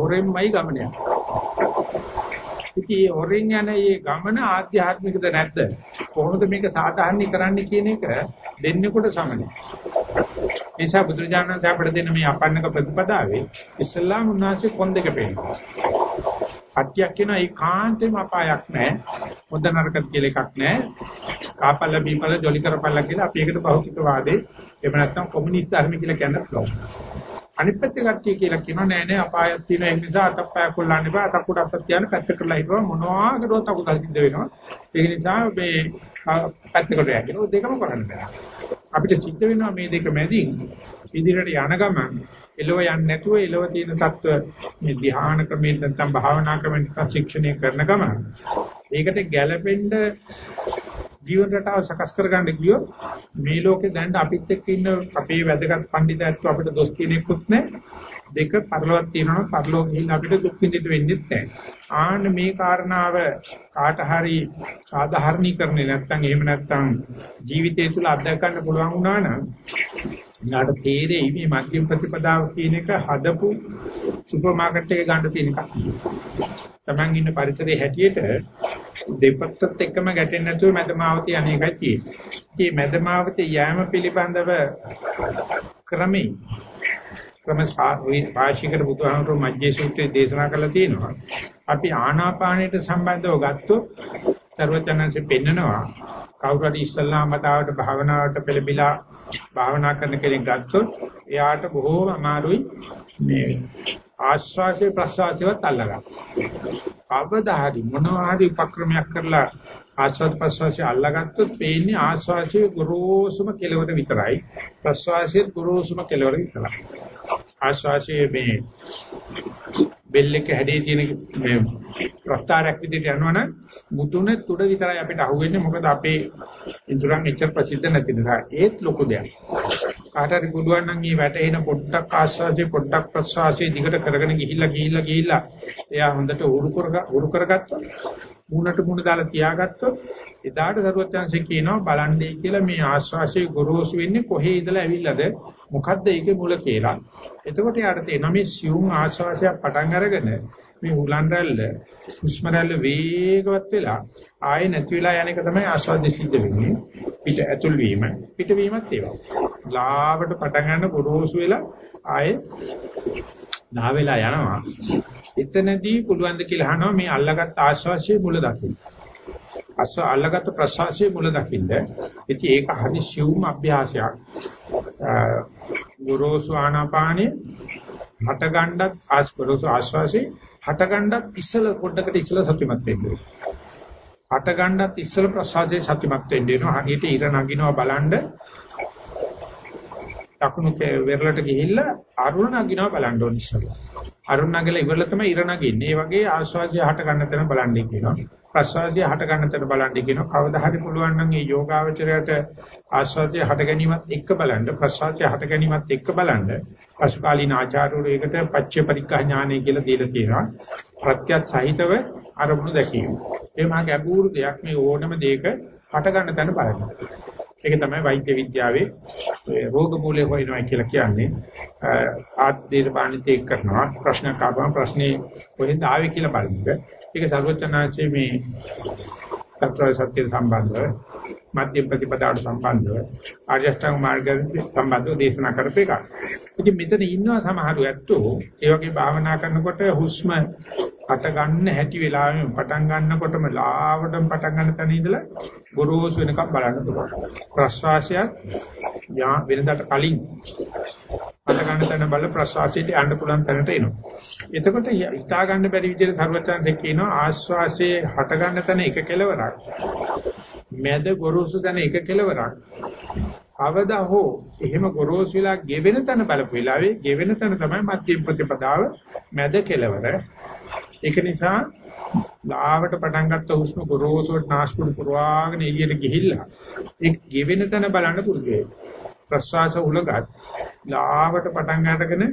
හොරෙන්මයි ගමන යන්නේ. ඉතින් මේ හොරෙන් යන මේ ගමන ආධ්‍යාත්මිකද නැද්ද? කොහොමද මේක සාධාරණීකරන්නේ කියන එක දෙන්නෙකුට සමනයි. නිසා බුදුරජාණන් වහන්සේ අපිට දෙන මේ අපන්නක ප්‍රතිපදාවේ ඉස්ලාම් උන්වහන්සේ කොන් දෙක පෙන්නනවා. සත්‍යයක් කියන ඒකාන්තෙම අපායක් නැහැ. හොඳ නරක කියලා එකක් නැහැ. කාපල්ල බීපල්ල ජොලි කරපල්ල කියලා අපි ඒකට භෞතික වාදේ එහෙම නැත්නම් කොමියුනිස්ට් ධර්ම කියලා කියන්න පුළුවන්. අනිත් පැත්තේ කට්ටිය කියලා කියනවා නෑ නෑ අපායක් තියෙන ඒ නිසා අතප්පය කොල්ලන්න එපා. අතකුඩ අතක් තියන්න පැත්තට කරලා හිටවම මොනවා කරුවත් අකුසල් සිද්ධ වෙනවා. ඒක නිසා මේ පැත්තකට යන්නේ. දෙකම කරන්න බෑ. අපිට සිද්ධ වෙනවා මේ දෙක මැදින්. ඉදිරියට යන ගමන් එළව යන්නේ නැතුව එළව තියෙන தত্ত্ব මේ ධ්‍යාන ක්‍රමෙන් නැත්නම් භාවනා ක්‍රමෙන් ශික්ෂණය කරන ගමන් ඒකට ගැළපෙන්න ජීවන රටාව සකස් කරගන්න ගියොත් මේ ලෝකේ දැන් අපිත් එක්ක ඉන්න අපේ වැදගත් පඬිතුත් අපිට දොස් කියනෙකුත් නැහැ. දෙක පරලොවක් තියෙනවා පරලොව ගිහින් අපිට දුක් විඳින්න වෙන්නේ නැහැ. ආන්න මේ කාරණාව කාට හරි සාධාරණීකරණය නැත්නම් එහෙම නැත්නම් ජීවිතය තුළ අත්දැක ගන්න පුළුවන් වුණා නම් ඊට තේරෙයි මේ මධ්‍යම ප්‍රතිපදාව කියන එක හදපු සුපර් මාකට් එකේ ගන්න තියෙන එකක්. Taman ඉන්න පරිසරයේ හැටියට දෙපැත්තත් එක්කම ගැටෙන්නේ නැතුව මැදමාවතේ අනේකයි තියෙන්නේ. ඉතින් මැදමාවතේ යෑම පිළිබඳව ක්‍රමී ක්‍රම පාශිකර බුදුහාමුදුරු මජ්ජේ සූත්‍රයේ දේශනා කළා තියෙනවා. අපි ආනාපානයට සම්බන්ධව ගත්තොත් ਸਰවචනන්සේ පෙන්නනවා කවුරු හරි ඉස්සල්ලාම මතාවට භාවනාවට පෙළඹිලා භාවනා කරන කෙනෙක් ගත්තොත් එයාට බොහෝම අමාරුයි මේ ආශ්වාසයේ ප්‍රශ්වාසයවත් අල්ලගන්න. අවදාහරි මොනවා හරි උපක්‍රමයක් කරලා ආශ්වාස ප්‍රශ්වාසය අල්ලගත්තොත් පේන්නේ ආශ්වාසයේ ගොරෝසුම කෙලවර විතරයි ප්‍රශ්වාසයේ ගොරෝසුම කෙලවර විතරයි. ආශ්වාසයේ මේ බෙල් එක හැඩේ තියෙන මේ ප්‍රස්තාරයක් විදිහට යනවනම් මුතුනේ තුඩ විතරයි අපිට අහුවෙන්නේ. මොකද අපේ ඉන්ද්‍රයන් එච්චර ප්‍රසිද්ධ නැති නිසා ඒත් ලොකු දෙයක්. කාට හරි පුළුවන් නම් මේ වැටෙන පොඩ්ඩක් ආස්වාදේ පොඩ්ඩක් ප්‍රසවාසයේ දිගට කරගෙන ගිහිල්ලා ගිහිල්ලා ගිහිල්ලා එයා හොඳට උරු කර උරු කරගත්තොත් මූණට මූණ දාලා තියාගත්තොත් එදාට සරුවත්යන්සේ කියනවා බලන්නේ කියලා මේ ආස්වාසියේ ගොරෝසු වෙන්නේ කොහේ ඉඳලා ඇවිල්ලාද? මොකද්ද ඒකේ මුල කියලා. එතකොට යාට තේනවා මේ සියුම් ආස්වාසයක් පටන් අරගෙන මේ උලන් රැල්ල හුස්ම රැල්ල වේගවත් වෙලා ආයෙ නැති වෙලා යන එක තමයි ආස්වාද සිද්ධ වෙන්නේ. පිට ඇතුල් වීම පිට වීමත් ඒවා. ලාවට පටන් ගන්න ගොරෝසු වෙලා ආයෙ නා වෙලා යනවා එතනදී පුළුවන් ද කියලා අහනවා මේ අල්ලගත් ආස්වාසියේ මුල දකින්න අස්ස අල්ලගත් ප්‍රසවාසයේ මුල දකින්න ඉතින් ඒක හරි සියුම් අභ්‍යාසයක් ගොරෝසු ආනාපානේ හට ගන්නත් ආස්පරෝස ආශ්වාසේ හට ගන්නත් ඉස්සල පොඩ්ඩකට ඉස්සල සතුටුමත් වෙන්න. හට ගන්නත් ඉස්සල ප්‍රසාදේ සතුටුමත් වෙන්න වෙනවා. හරියට ඉර නගිනවා බලන්න. දකුණු වෙරළට ගිහිල්ලා අරුණ නගිනවා බලන්න ඕන ඉස්සලා. අරුණ නගලා ඉවරලා තමයි ඉර නගින්නේ. ඒ වගේ ආශ්වාසය හට ගන්න තැන බලන්නේ කියනවා. ප්‍රසවාසය හට ගන්න තැන බලන්න කියනවා. කවදා හරි පුළුවන් නම් මේ යෝගාවචරයට ආශ්වාසය හට ගැනීමත් එක්ක බලන්න ප්‍රසවාසය හට ගැනීමත් එක්ක බලන්න පසුකාලීන ආචාර්යවරු ඒකට පච්ච පරික්ඛා ඥානය කියලා දීලා තියෙනවා. ප්‍රත්‍යත් සහිතව අරමුණු දැකීම. ඒ මහා ගැඹුරු දෙයක් මේ ඕනම දෙයක හට ගන්න තැන බලන්න. ඒක තමයි වෛද්‍ය විද්‍යාවේ රෝග මූලය හොයනවා කියලා කියන්නේ. ආත්මීය බාණිතේ කරනවා ප්‍රශ්න කාපම ප්‍රශ්නේ කොහෙන්ද ආවේ කියලා බලන්න. ඒක සර්වචනාංශයේ මේ චතුරාර්ය සත්‍ය සම්බන්ධව මධ්‍ය ප්‍රතිපදාවට සම්බන්ධව ආර්ය අෂ්ටාංග මාර්ගයට සම්බන්ධව දේශනා කරපු එක. ඉතින් මෙතන ඉන්නවා සමහරු ඇත්තෝ ඒ වගේ භාවනා කරනකොට හුස්ම අට ගන්න හැටි වෙලාවෙම පටන් ගන්නකොටම ලාවටම පටන් ගන්න තැන ඉඳලා ගොරෝසු වෙනකම් බලන්න පුළුවන්. ප්‍රශ්වාසයත් යා වෙනදාට කලින් අට ගන්න තැන බල ප්‍රශ්වාසයට යන්න පුළුවන් තැනට එනවා. එතකොට හිතා ගන්න බැරි විදිහට සර්වඥාන්සේ කියනවා ආශ්වාසයේ හට ගන්න තැන එක කෙලවරක්. මැද ගොරෝසු තැන එක කෙලවරක්. අවදා හෝ එහෙම ගොරෝසු වෙලා ගෙවෙන තැන බලපු වෙලාවේ ගෙවෙන තැන තමයි මධ්‍යම ප්‍රතිපදාව මැද කෙලවර. ඒක නිසා ලාවට පටන් ගත්ත හුස්ම ගොරෝසුවට නාස්පුඩු පුරවාගෙන එළියට ගිහිල්ලා ඒ ගෙවෙන තැන බලන්න පුරුදු වෙනවා. ප්‍රශ්වාස උලගත් ලාවට පටන් අරගෙන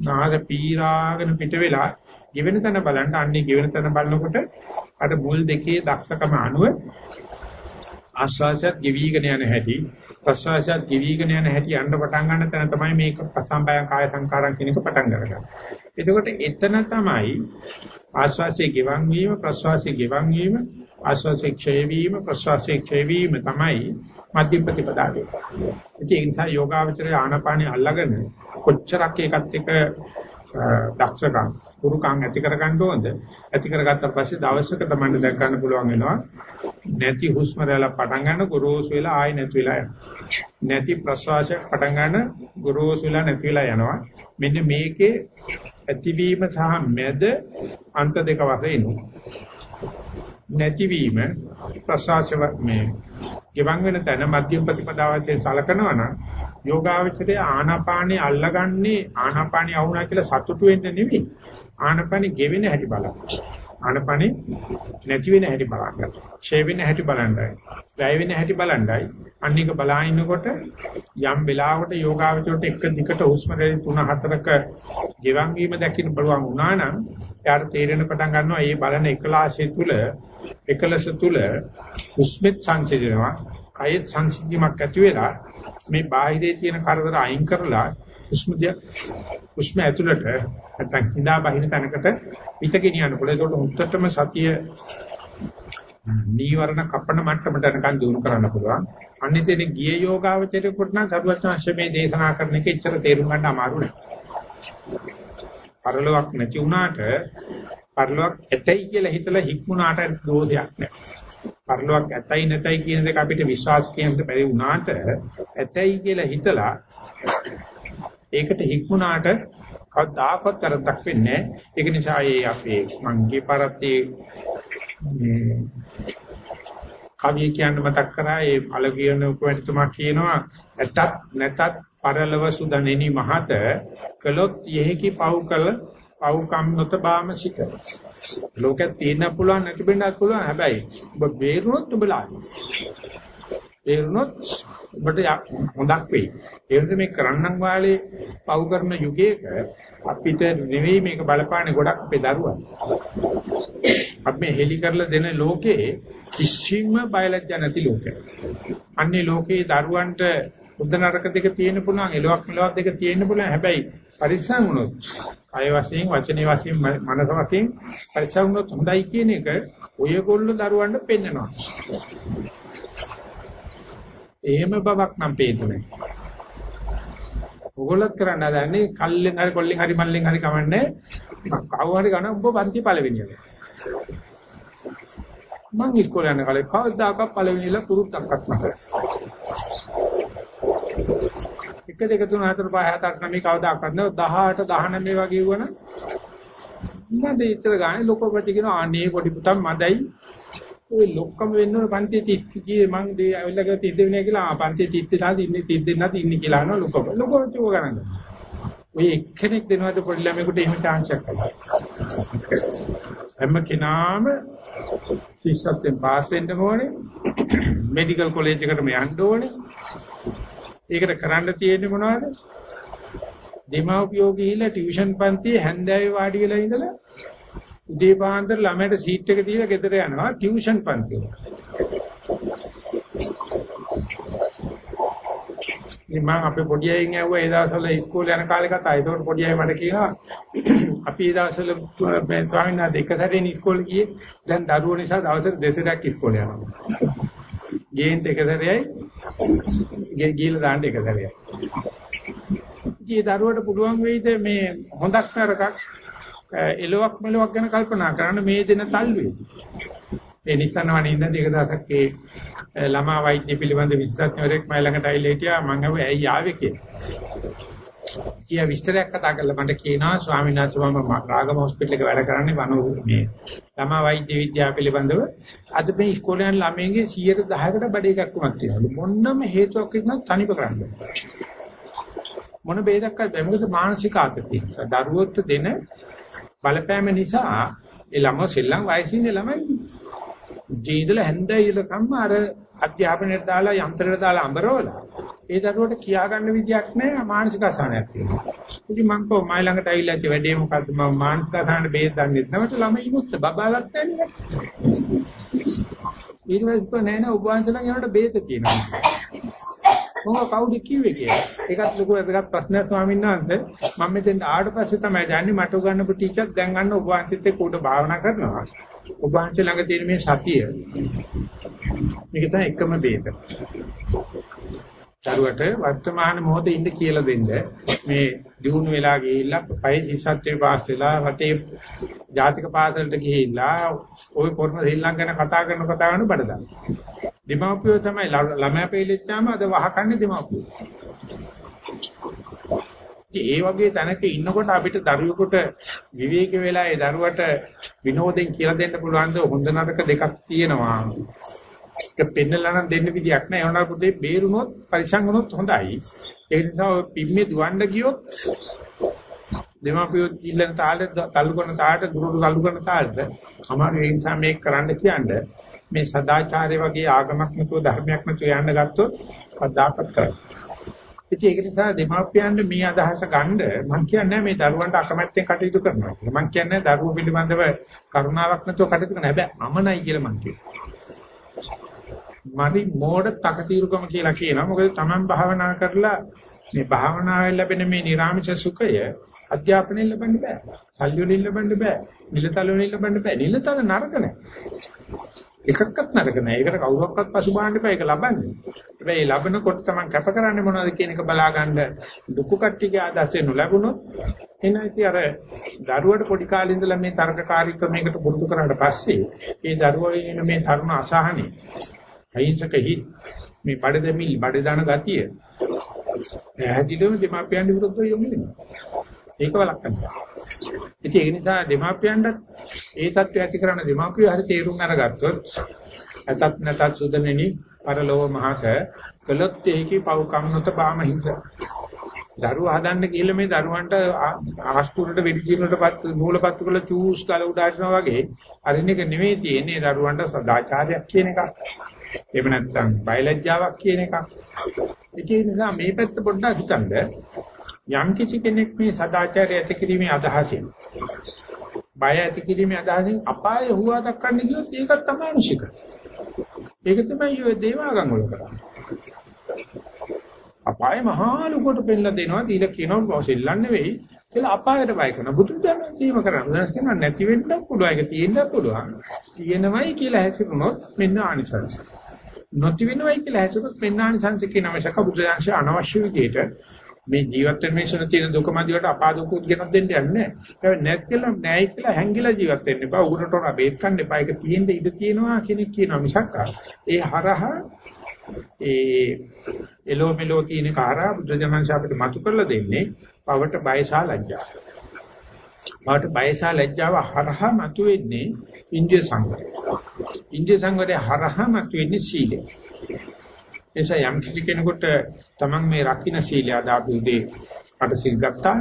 නාග පීරාගෙන පිට වෙලා ගෙවෙන තැන බලන්න අන්නේ ගෙවෙන තැන බලනකොට අර මුල් දෙකේ දක්ෂකම අනුව ආශ්වාසයත් ගෙවිගෙන යන හැටි ප්‍රශ්වාසයත් ගෙවිගෙන යන හැටි යන්න පටන් ගන්න තැන තමයි මේක ප්‍රසම්බය කාය සංකාරම් කියන එක පටන් ගන්න. එතකොට එතන තමයි ආශ්වාසයේ ගෙවන් වීම ප්‍රශ්වාසයේ ගෙවන් වීම ආශ්වාසයේ ක්ෂය වීම ප්‍රශ්වාසයේ ක්ෂය වීම තමයි මධ්‍ය ප්‍රතිපදාවේ. ඉතින් ඒ නිසා යෝගාවචරය ආනපානිය අල්ලගෙන කොච්චරක් ඒකත් එක දක්ෂකම් පුරුකම් ඇති කරගන්න ඕනද? ඇති කරගත්තා පස්සේ දවසක තමයි දැක් ගන්න පුළුවන් වෙනවා. නැති හුස්ම රැල්ල පටන් ගන්න ගොරෝසු වෙලා ආයි නැති වෙලා යනවා. නැති ප්‍රශ්වාසයක් පටන් ගන්න ගොරෝසු වෙලා නැති වෙලා යනවා. මෙන්න මේකේ ඇතිවීම සහ මැද අන්ත දෙක වශයෙන් නැතිවීම ප්‍රසවාසය මේ ගිවන් වෙන තැන මධ්‍යම ප්‍රතිපදාවයෙන් සලකනවා නම් යෝගාවචරයේ ආනාපානිය අල්ලගන්නේ ආනාපානිය වුණා කියලා සතුටු වෙන්න නෙවෙයි. ආනාපානිය ගෙවෙන හැටි බලන්න. ආනාපානිය නැති වෙන හැටි බලන්න. ඡේ වෙන හැටි බලන්නයි. වැය වෙන හැටි බලන්නයි. අනික බලාිනකොට යම් වෙලාවකට යෝගාවචරයට එක දිගට හුස්ම රැලි 3 4ක ගෙවන් වීම දැකින්න බලවන් වුණා නම් එයාට තේරෙන පටන් ගන්නවා මේ බලන එකලාශය තුල එකලස තුල හුස්මෙත් සංසිඳනවා කයෙත් සංසිඳීමක් ඇති වෙලා මේ බාහිරේ තියෙන කරදර අයින් කරලා හුස්ම දිය හුස්ම ඇතුළට නැත්නම් හිඳා බහින තැනකට පිට ගෙනියන්න පුළුවන් ඒකට උත්තරම සතිය නීවරණ කපන මට්ටමට නිකන් දිනු කරන්න පුළුවන්. අනිතේ ගිය යෝගාවචරයට නම් සරුවචනාංශ මේ දේශනා කරන එක එච්චර තේරුම් ගන්න අමාරු නෑ. පරලොවක් නැති වුණාට පරලොවක් ඇතයි කියලා හිතලා හික්මුණාට දෝෂයක් නෑ. පරලොවක් ඇතයි නැතයි කියන දෙක අපිට විශ්වාස කියන්න බැරි වුණාට ඇතයි කියලා හිතලා ඒකට හික්මුණාට කවදාකවත් කරදක් වෙන්නේ නැහැ. ඒක නිසා ඒ අපේ මංගේ පරත්තේ මේ කවිය කියන්න මතක් කරා. ඒ පළගියන උපවැඩිතුමා කියනවා ඇතත් නැතත් පරලව සුදනෙනි මහත කළොත් යෙහිකි පව් කළ පව්කම් නොතබාම සිට ලෝකෙත් තියෙන්න පුළුවන් නැති වෙන්නත් පුළුවන්. හැබැයි ඔබ බේරුණොත් ඔබලා බේරුණොත් ඔබට හොඳක් වෙයි ඒ නිසා මේ කරන්නම් වාලේ පව් කරන යුගයක අපිට නෙවෙයි මේක බලපාන්නේ ගොඩක් අපේ දරුවන් අපි මේ හෙලි කරලා දෙන ලෝකේ කිසිම බයලජ්ජ නැති ලෝකයක්. අන්නේ ලෝකේ දරුවන්ට බුද්ධ නරක දෙක තියෙන්න පුළුවන්, එලොක් මෙලොක් දෙක තියෙන්න පුළුවන්. හැබැයි පරිස්සම් වුණොත්, කය වශයෙන්, වචනේ වශයෙන්, මනස වශයෙන් පරිස්සම් වුණොත් හොඳයි කියන එක ඔයගොල්ලෝ දරුවන්ට පෙන්නනවා. එහෙම බවක් නම් පේන්නේ නැහැ. ඔයගොල්ලෝ කරන්න හදන්නේ කල්ලෙන් හරි කොල්ලෙන් හරි මල්ලෙන් හරි කමන්නේ කවුරු හරි ගන්න ඔබ පන්ති පළවෙනියට. මං ඉස්කෝලේ යන කාලේ කවදාකවත් පළවෙනිලා පුරුද්දක්වත් නැහැ. 1 2 3 4 5 6 7 8 9 කවදාකවත් නෑ 18 19 වගේ වුණා. නේද ඉතල ගානේ ලොකෝ ප්‍රති කියන අනේ පොඩි පුතන් මදයි ඔය ලොක්කම වෙන්න ඕන පන්ති 30 කී මං දේ ඇවිල්ලා ගියා 30 වෙනේ කියලා ආ පන්ති 30 තාද ඉන්නේ 30 දෙන්නත් ඉන්නේ කියලා අහනවා ලොකෝ ලොකෝ චෝ ගණන් ඔය එක්කෙනෙක් දෙනවද පොඩි ළමයෙකුට එහෙම chance එකක් හැම කෙනාම සිස්සත්ෙන් පාස් වෙන්න ඕනේ. මෙඩිකල් කොලෙජ් එකටම යන්න ඕනේ. ඒකට කරන්න තියෙන්නේ මොනවද? දෙමාපියෝ ගිහිල්ලා ටියුෂන් පන්තියේ හැන්දෑවේ වාඩි වෙලා ඉඳලා උදේ පාන්දර ළමයට සීට් එක දීලා ගෙදර යනවා ටියුෂන් පන්තියට ඉතින් මම අපේ පොඩි අයින් ඇහුවා ඒ දවස්වල ඉස්කෝලේ යන කාලේ කතා. ඒකට පොඩි අය මට කියනවා අපි ඒ දවස්වල මේ ස්වාමීන් වහන්සේ එක සැරේ ඉස්කෝලේ ගියේ. දැන් දරුවෝ නිසා දවසට දෙසරක් ඉස්කෝලේ යනවා. ගේන්ට එක සැරේයි ගිහිල්ලා දාන්න එක සැරේයි. ඉතින් දරුවට පුළුවන් වෙයිද මේ හොඳක් නරකක් එලොවක් මෙලොවක් ගැන කල්පනා කරන්න මේ දෙන තල්ුවේ. ඒ නිසනවනේ ඉඳන් එක දවසක් ඒ ළමා වෛද්‍ය පිළිබඳ විශේෂඥවරයෙක් මයි ළඟට ඇවිල්ලා හිටියා මම අහුවේ ඇයි ආවේ කියලා. කියා විස්තරයක් කතා කරලා මට කියනවා ස්වාමීන් වහන්සේ මම රාගම හොස්පිටල් එක වැඩ කරන්නේ වනෝ මේ ළමා වෛද්‍ය විද්‍යාව පිළිබඳව අද මේ ඉස්කෝලේ යන ළමයින්ගේ 110කට බඩ එකක් වුණක් තියෙනවා. මොන්නම හේතුවක් ඉන්න තනිප කරන්න. මොන බේදක් කරද මොකද මානසික ආතතිය නිසා දරුවොත් දෙන බලපෑම නිසා ඒ ළමෝ සෙල්ලම් වයසින් ළමයි. ජීඳලා හැන්දයිලකම්ම අර අධ්‍යාපනයට දාලා යන්ත්‍රයට දාලා අඹරවලා ඒ දරුවට කියා ගන්න විදියක් නැහැ මානසික අසහනයක් තියෙනවා. ඉතින් මං කෝ මයි ළඟට ඇවිල්ලා ඉති වැඩේ මොකද්ද මම මානසික අසහනට බේත් දන්නේ නැත්නම් ළමයි මුත් බබාලත් නැහැ. ඊට පස්සේ නෑ නෑ ඔබ වහන්සේලා යනකොට බේත තියෙනවා. මොකද කවුද කිව්වේ කියලා. ඒකත් ලොකු වැදගත් ප්‍රශ්නයක් ස්වාමීන් වහන්සේ. මම මෙතෙන් ආවට පස්සේ තමයි දන්නේ මට උගන්නපු ටීචර් දැන් ගන්න ඔබ වහන්සේත් එක්ක උඩ භාවනා කරනවා. ඔබ වහන්සේ ළඟ තියෙන මේ සතිය මේක තමයි එකම බේද. දරුවට වර්තමාන මොහොතේ ඉන්න කියලා දෙන්න මේ දිනු වෙලා ගිහිල්ලා පය ඉස්සත්වේ පාස් වෙලා රටේ ජාතික පාසලට ගිහිල්ලා ওই කරන ශ්‍රී ලංකන කතා කරන කතා කරන බඩදා. දෙමාපියෝ තමයි ළමයා පෙළෙච්චාම අද වහකන්නේ දෙමාපියෝ. ඒ වගේ තැනක ඉන්නකොට අපිට දරුවෙකුට විවේක වෙලා ඒ දරුවට විනෝදෙන් කියලා දෙන්න පුළුවන් ද හොඳ නරක දෙකක් තියෙනවා. ඒක පෙන්නලා නම් දෙන්න විදියක් නැහැ. ඒවනා පුතේ බේරුනොත් පරිසං වුණොත් හොඳයි. ඒ නිසා ඔය පිම්මේ දුවන්න ගියොත් දෙමාපියෝ ඉල්ලන තාලෙ තල්ලු කරන තාලට ගුරුතු තල්ලු කරන තාලට අමාරු ඒ නිසා මේක කරන්න කියන්නේ මේ සදාචාරය වගේ ආගමක් නැතුව ධර්මයක් නැතුව යන්න ගත්තොත් කවදාකවත් කරන්නේ. ඉතින් ඒක නිසා දෙමාපියන්ට මේ අදහස ගන්න මම කියන්නේ මේ දරුවන්ට අකමැත්තෙන් කටයුතු කරනවා කියලා. මම කියන්නේ දරුවෝ පිළිබඳව කරුණාවක් නැතුව කටයුතු කරන හැබැයි අමනයි කියලා මම කියනවා. මරි මෝඩ තකතිරුකම කියලා කියනවා. මොකද Taman භාවනා කරලා මේ භාවනාවෙන් ලැබෙන මේ නිර්ාමිෂ සුඛය අධ්‍යාපනයෙන් ලබන්න බෑ. සල්ලි වලින් ලබන්න බෑ. නිලතල වලින් ලබන්න බෑ. නිලතල නරක නෑ. එකක්වත් නරක නෑ. ඒකට කවුරක්වත් පසුබාහන්න එපා. ඒක ලබන්නේ. හැබැයි ලබනකොට තමයි කැප කරන්නේ මොනවද කියන එක බලා ගන්න දුක්ඛ කට්ටියගේ ආදර්ශය නොලැබුණොත් එන ඉතින් අර දරුවට පොඩි කාලේ ඉඳලා මේ තරකකාරී ක්‍රමයකට පුරුදු කරාට පස්සේ ඒ දරුවා ඉන්න මේ තරුණ අසහනේ අහිංසක හිත් මේ බඩ දෙමිල් බඩ දාන ගතිය පැහැදිලිවම දෙමාපියන් විරුද්ධව යොමු වෙනවා. ඒක වළක්වන්න. ඉතින් ඒ නිසා දෙමාපියන්ට ඒ தත්ත්වය ඇති කරන දෙමාපියෝ හරි තේරුම් අරගත්තොත් ඇතත් නැතත් සුදනෙනි පරලෝව මහක කළොත් ඒකේ පව්කම් නොත බාම හිස. දරුවා හදන්න කියලා මේ දරුවන්ට ආස්තුරට වෙඩි ජීවනටපත් මූලපත්තු කළ චූස් කල උඩාරිනවා වගේ අරින්න එක නෙමෙයි තියෙන්නේ දරුවන්ට සදාචාරයක් කියන එක. එහෙම නැත්නම් බයලජ්ජාවක් කියන එක. ඒ නිසා මේ පැත්ත පොඩ්ඩක් හිතන්න යම් කිසි කෙනෙක් මේ සදාචාරය ඇති කිරීමේ අදහසින් බය ඇති කිරීමේ අදහසින් අපාය හුවා දක්වන්න ගියොත් ඒකත් අමානුෂික. ඒක තමයි ඔය දේවාගම් වල කරන්නේ. අපාය මහා ලුකට පෙන්නලා දෙනවා දීලා කියනවා සෙල්ලම් නෙවෙයි කියලා අපායට බය කරන බුදුදහම තීම කරනවා. දැන් කියනවා නැති වෙන්න පුළුවන්. ඒක තියෙන්න පුළුවන්. තියෙනවයි කියලා හැසිරුණොත් මෙන්න ආනිසංස. නොති වෙනවයි කියලා හැසිරුණොත් මෙන්න ආනිසංස කියන මේක බුදුදහමේ අනවශ්‍ය විදිහට මේ ජීවත් වෙන මිනිස්සුන්ට තියෙන දුක මදිවට අපාදුකුත් ගෙනත් දෙන්න යන්නේ නැහැ. නැත්නම් නෑයි කියලා හැංගිලා ජීවත් වෙන්න එපා. උගුරට උනා බේත් ගන්න එපා. ඒක තියෙන්න ඉඩ තියෙනවා කෙනෙක් කියනවා මිසක් ඒ හරහා ඒ එලෝ මෙලෝ කියන කාරා බුද්ධජනංශ අපිට මතු කරලා දෙන්නේ පවට බයසා ලැජ්ජා. පවට බයසා ලැජ්ජාව හරහා මතුවෙන්නේ ඉන්ද්‍රිය සංවරය. ඉන්ද්‍රිය සංවරය හරහා මතුවෙන්නේ සීලය. නිසා යම් කිසි කෙනෙකුට තමන් මේ රකින්න සීලය අදාපු උදේ අට සීල් ගත්තා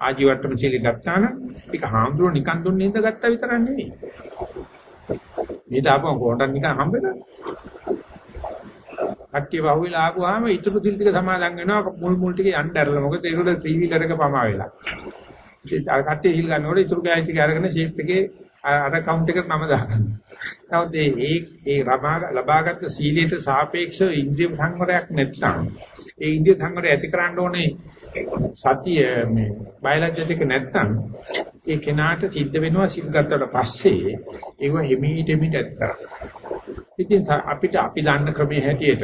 ආජීවට්ටම සීල් ගත්තා නම් ඒක හාමුදුරුවෝ නිකන් දුන්නේ ඉඳ ගත්තා විතරක් නෙවෙයි. මේ දාපුව කොටන් නිකන් හම්බෙද? කට්ටිය වහුවෙලා ආපුවාම ඊටු සිල් ටික සමාදන් වෙනවා මුල් මුල් ටික යන්න ඇරලා මොකද ඒකට ත්‍රිවිලරක පමා වෙලා. ඉතින් අර කට්ටිය හිල් ගන්නකොට ඊටු ගෑයි ටික අරගෙන ෂේප් එකේ අර කවුන්ට් එකට නම දාගන්න. නමුත් ඒ ඒ ලබාගත් සීලයට සාපේක්ෂව ඉන්ද්‍රිය සංවරයක් නැත්නම් ඒ ඉන්ද්‍රිය සංවරය ඇති කරන්න ඕනේ සතිය මේ බයලජ්‍ය දෙක නැත්නම් ඒ කෙනාට සිද්ධ වෙනවා සිල් ගත්තට පස්සේ ඒව හිමීට හිමීට ඇති කරගන්න. ඉතින් අපිට අපි දන්න ක්‍රමයේ හැටියට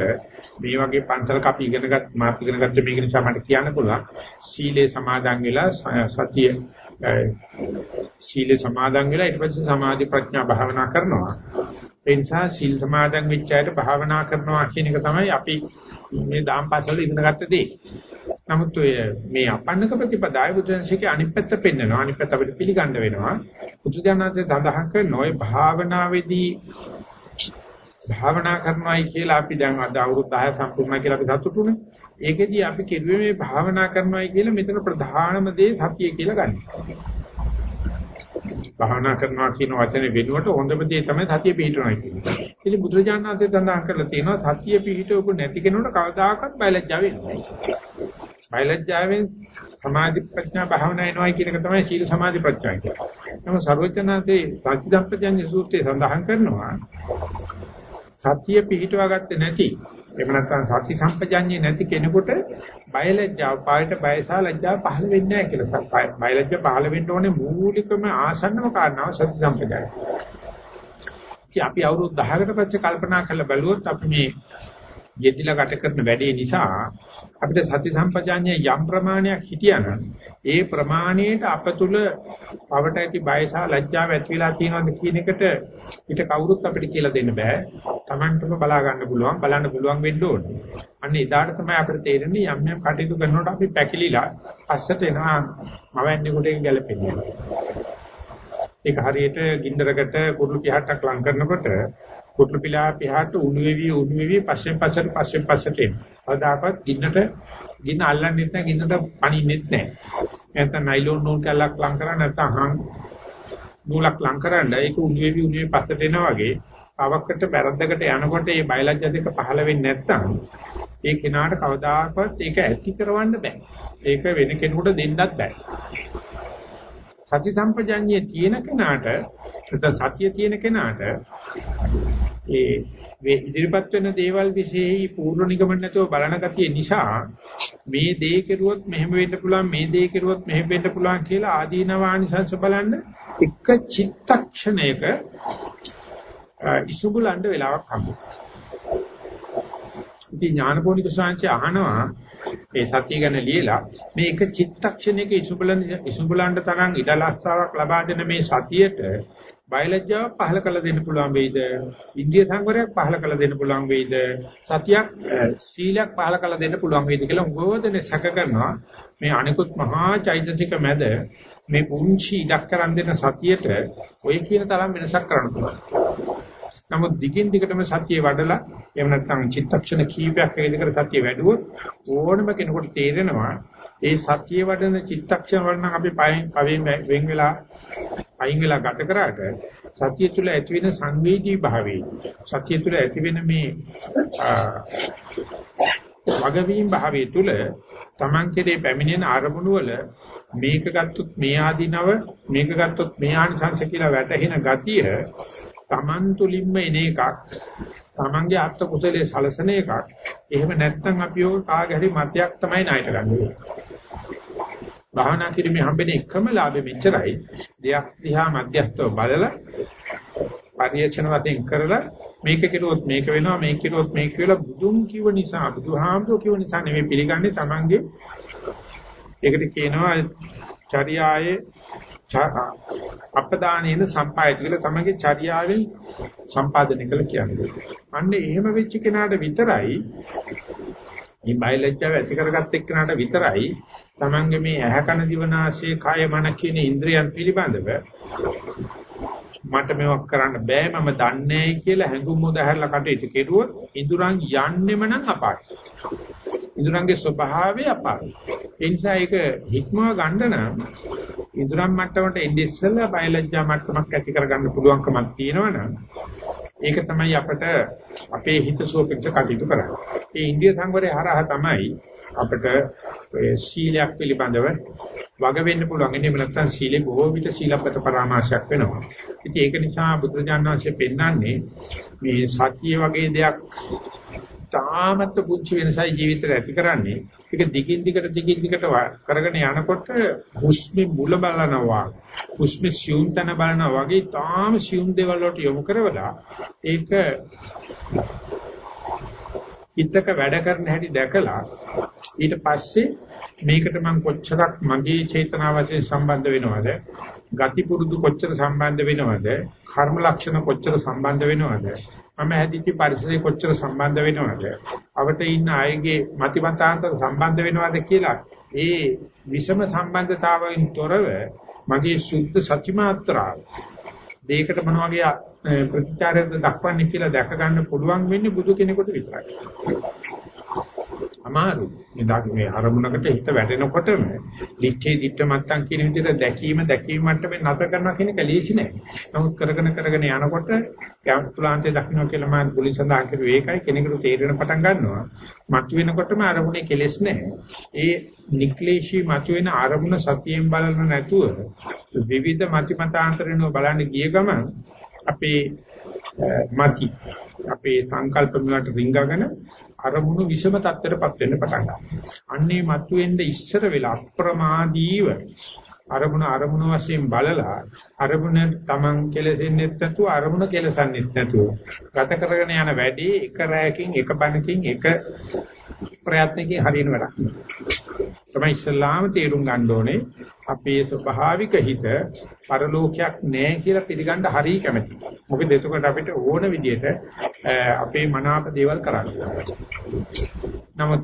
මේ වගේ පන්සලක අපි ඉගෙනගත් මාත් ඉගෙනගත්ත මේක නිසා මට කියන්න පුළුවන් සීලේ සමාදන් වෙලා සතිය සීලේ සමාදන් වෙලා ඊට පස්සේ සමාධි ප්‍රඥා භාවනා කරනවා ඒ නිසා සීල් සමාදන් වෙච්ච අයට භාවනා කරනවා කියන එක තමයි අපි මේ දාම්පස්සවල ඉගෙනගත්ත දේ. නමුත් ඔය මේ අපන්නක ප්‍රතිපදාය බුදුන්සේගේ අනිත් පැත්ත පෙන්නනවා අනිත් පැත්ත අපිට පිළිගන්න වෙනවා. බුදුජානකසේ දඳහන් කරන ඔය භාවනාවේදී භාවනා කරනවායි කියලා අපි දැන් අද අවුරුදු 10 සම්පූර්ණ කියලා අපි සතුටුනේ. ඒකෙදී අපි කෙරුවේ මේ භාවනා කරනවායි කියලා මෙතන ප්‍රධානම දේ සතිය කියලා ගන්න. භාවනා කරනවා කියන වචනේ වෙනුවට හොඳම දේ තමයි සතිය පිහිටවනවා කියන්නේ. ඉතින් බුදුරජාණන් වහන්සේ සඳහන් කරලා තියෙනවා සතිය පිහිටවපු නැති කෙනෙකුට කවදාකවත් බයලජ්ජාව වෙන්නේ නැහැ. බයලජ්ජාවෙන් සමාධි ප්‍රඥා භාවනා එනවා කියන එක තමයි සීල සමාධි ප්‍රඥා කියන්නේ. නමුත් සර්වඥාන්සේ සත්‍යධම්පජඤ්ඤ සූත්‍රයේ සඳහන් කරනවා සතිය පිහිටවා ගත්තේ නැති එහෙම නැත්නම් සති සම්පජඤ්ඤේ නැති කෙනෙකුට බයලජ්ජාව පායට බයසා ලැජ්ජාව පහළ වෙන්නේ නැහැ කියලා. බයලජ්ජා පහළ වෙන්න ඕනේ මූලිකම ආසන්නම කාරණාව සති සම්පජඤ්ඤය. අපි අවුරුදු 10කට පස්සේ කල්පනා කරලා බැලුවොත් අපි මේ යෙදිලා ගත කරන වැඩේ නිසා අපිට සති සම්පජාඤ්ඤය යම් ප්‍රමාණයක් හිටියනම් ඒ ප්‍රමාණයට අප තුල පවට ඇති බය සහ ලැජ්ජාව ඇති වෙලා තියෙනවද කියන එකට ඊට කවුරුත් අපිට කියලා දෙන්න බෑ. Tamanටම බලා ගන්න පුළුවන්, බලන්න පුළුවන් වෙන්න ඕනේ. අන්න එදාට තමයි අපිට තේරෙන්නේ යම් යම් කටයුතු කරනකොට අපි පැකිලිලා පස්සට එනවා මවන්නේ කොටෙන් ගැලපෙන්නේ. ඒක හරියට ගින්දරකට කුරුළු පිහටක් ලං කරනකොට කුරුළු පිලා පිහට උණු වෙවි උණු වෙවි පස්සෙන් පස්සට පස්සෙන් පස්සට එනවා. කවදාකවත් ගින්නට ගින්න අල්ලන්නෙත් නැහැ ගින්නට පණින්නෙත් නැහැ. නැත්නම් නයිලෝන් නූල් කැල්ලක් ලං කරා නැත්නම් හං නූලක් ලං කරන්න ඒක උණු වෙවි උණු වෙවි පස්සට එනවා වගේ පවක්කට බැරද්දකට යනකොට මේ බයලජ්‍ය දෙක පහළ වෙන්නේ නැත්නම් ඒ කෙනාට කවදාකවත් ඒක ඇති කරවන්න බෑ. ඒක වෙන කෙනෙකුට දෙන්නත් බෑ. සති සම්පජඤ්ඤයේ තියෙන කෙනාට නැත්නම් සතිය තියෙන කෙනාට ඒ මේ ඉදිරිපත් වෙන දේවල් વિશેයි පූර්ව නිගමන නැතුව බලන ගතිය නිසා මේ දේ කෙරුවොත් මෙහෙම වෙන්න පුළුවන් මේ දේ කෙරුවොත් මෙහෙම වෙන්න පුළුවන් කියලා ආදීනවානිසංශ බලන්න එක චිත්තක්ෂණයක ඉසුබුලන්ඩ වෙලාවක් හම්බුනා. ඉතින් ඥානපෝනික සාංශය අහනවා ඒ සතිය ගැන ලියලා මේ එක චිත්තක්ෂණයක ඉසුබලන් ඉසුබලන්ඩ තරම් ඉඩලස්සාවක් ලබා දෙන මේ සතියට බයලජ්ජාව පහල කළ දෙන්න පුළුවන් වෙයිද? ඉන්දිය සංවරයක් පහල කළ දෙන්න පුළුවන් වෙයිද? සතියක් සීලයක් පහල කළ දෙන්න පුළුවන් වෙයිද කියලා උගෝදනේ සැක කරනවා. මේ අනිකුත් මහා චෛතසික මැද මේ පුංචි ඉඩක් කරන් දෙන සතියට ඔය කියන තරම් වෙනසක් කරන්න පුළුවන්. නමුත් දිගින් දිගටම සතිය වඩලා එහෙම නැත්නම් චිත්තක්ෂණ කීපයක් වේදකට සතිය වැඩුවොත් ඕනම කෙනෙකුට තේරෙනවා ඒ සතිය වඩන චිත්තක්ෂණ වල නම් අපි පවෙන් වෙන් වෙලා අයින් වෙලා ගත කරාට සතිය තුළ ඇති වෙන සංවේදී භාවයේ සතිය තුළ ඇති වෙන මේ වගවීම් භාවයේ තුළ Taman කෙරේ පැමිණෙන අරමුණු වල මේක ගත්තොත් මේ ආදීනව මේක ගත්තොත් මේ ආනිසංශ කියලා වැටහෙන ගතිය Taman තුලින්ම එන එකක්. Tamanගේ අත්ත කුසලයේ සලසන එකක්. එහෙම නැත්නම් අපි ඕක කාගේ හරි මතයක් තමයි ණයට ගන්නේ භාවනා කිරීමේ හම්බෙන එකම ලාභෙ මෙච්චරයි. දෙයක් දිහා මධ්‍යස්තව බලලා පරිේශන වශයෙන් කරලා මේක කෙරුවොත් මේක වෙනවා මේක කෙරුවොත් මේක වෙලා බුදුන් කිව්ව නිසා බුදුහාමුදුරුවෝ කිව්ව නිසා නෙමෙයි පිළිගන්නේ Tamange ඒකට කියනවා චර්යායේ අපදානේන සම්පායති කියලා තමගේ චර්යාවෙන් සම්පාදනය කළ කියන්නේ. අන්න එහෙම වෙච්ච කෙනාට විතරයි මේ බයලජ්ජාව ඇති කරගත්ත එක්කනට විතරයි Tamange මේ ඇහැ කන දිවනාශය කය මන කියන ඉන්ද්‍රියන් පිළිබඳව මට මේවක් කරන්න බෑ මම දන්නේ කියලා හැඟුම් උදාහැරලා කටයුතු කෙරුවොත් ඉඳුරන් යන්නෙම නම් අපාට. ඉඳුරන්ගේ ස්වභාවය අපාට. ඒ නිසා ඒක හික්මව ගන්න නම් ඉඳුරන් මට්ටමට එන්නේ ඉස්සෙල්ලා බයලජ්ජා මට්ටමක් ඇති කරගන්න පුළුවන්කමක් තියෙනවනම් ඒක තමයි අපට අපේ හිත සුවපිට කටයුතු කරන්නේ. ඒ ඉන්දිය සංවරය හරහා තමයි අපිට ඔය සීලයක් පිළිබඳව වග වෙන්න පුළුවන්. එහෙම නැත්නම් සීලේ බොහෝ විට සීලපත පරාමාශයක් වෙනවා. ඉතින් ඒක නිසා බුදුරජාණන් වහන්සේ පෙන්වන්නේ මේ සතිය වගේ දෙයක් තාමත් පුංචි වෙනසයි ජීවිතේට ඇති කරන්නේ. ඒක දිගින් දිගට දිගින් දිගට කරගෙන යනකොට හුස්මේ මුල බලනවා. හුස්මේ සියුම් තන බලනවා වගේ තාම සියුම් දේවල් වලට යොමු කරවලා ඒක හිතක වැඩ කරන හැටි දැකලා ඊට පස්සේ මේකට මම කොච්චරක් මගේ චේතනා වශයෙන් සම්බන්ධ වෙනවද? ගති පුරුදු කොච්චර සම්බන්ධ වෙනවද? කර්ම ලක්ෂණ කොච්චර සම්බන්ධ වෙනවද? මම හැදිච්ච පරිසරේ කොච්චර සම්බන්ධ වෙනවද? අවට ඉන්න අයගේ මතිමතාන්තර සම්බන්ධ වෙනවද කියලා ඒ විෂම සම්බන්ධතාවයෙන් තොරව මගේ සුද්ධ සත්‍යමාත්‍රාව දෙයකට මොන වගේ ප්‍රතිචාරයක්ද දක්වන්නේ කියලා දැක ගන්න පුළුවන් වෙන්නේ බුදු කෙනෙකුට විතරයි. අමාරු. මේ අරමුණකට හිත වැටෙනකොටම දිත්තේ දිත්ත මත්තන් කියන විදිහට දැකීම දැකීම මට්ටමේ නැතර කරනවා කියන එක ලේසි නෑ. නමුත් කරගෙන කරගෙන යනකොට යම්තුලාන්තේ දකින්න කියලා මම බුලි සඳහන් කරුවේ ඒකයි කෙනෙකුට තේරෙන පටන් ගන්නවා. මතු වෙනකොටම අරමුණේ කෙලෙස් නෑ. ඒ නික්ලේශී මතුවෙන අරමුණ සතියෙන් බලන නැතුව විවිධ මතිමතාන්තරේන බලන්න ගිය ගමන් අපේ මති අපේ සංකල්ප වලට රිංගගෙන අරමුණු විෂම තත්ත්වයටපත් වෙන්න පටන් ගන්නවා. අන්නේ මතුවෙන්න ඉස්සර වෙලා අප්‍රමාදීව අරමුණ අරමුණ වශයෙන් බලලා අරමුණ Taman කෙලෙසෙන්නෙත් නැතුව අරමුණ කෙලසන්නෙත් නැතුව ගත කරගෙන යන වැඩි එක රැයකින් එක බණකින් එක ප්‍රයත්නකින් හරියන වැඩක්. තමයි ඉස්ලාම තේරුම් ගන්න ඕනේ අපේ ස්වභාවික හිත පරලෝකයක් නැහැ කියලා පිළිගන්න හරිය කැමැති. මොකද එතකොට අපිට ඕන විදිහට අපේ මනාප දේවල් කරන්න නමුත්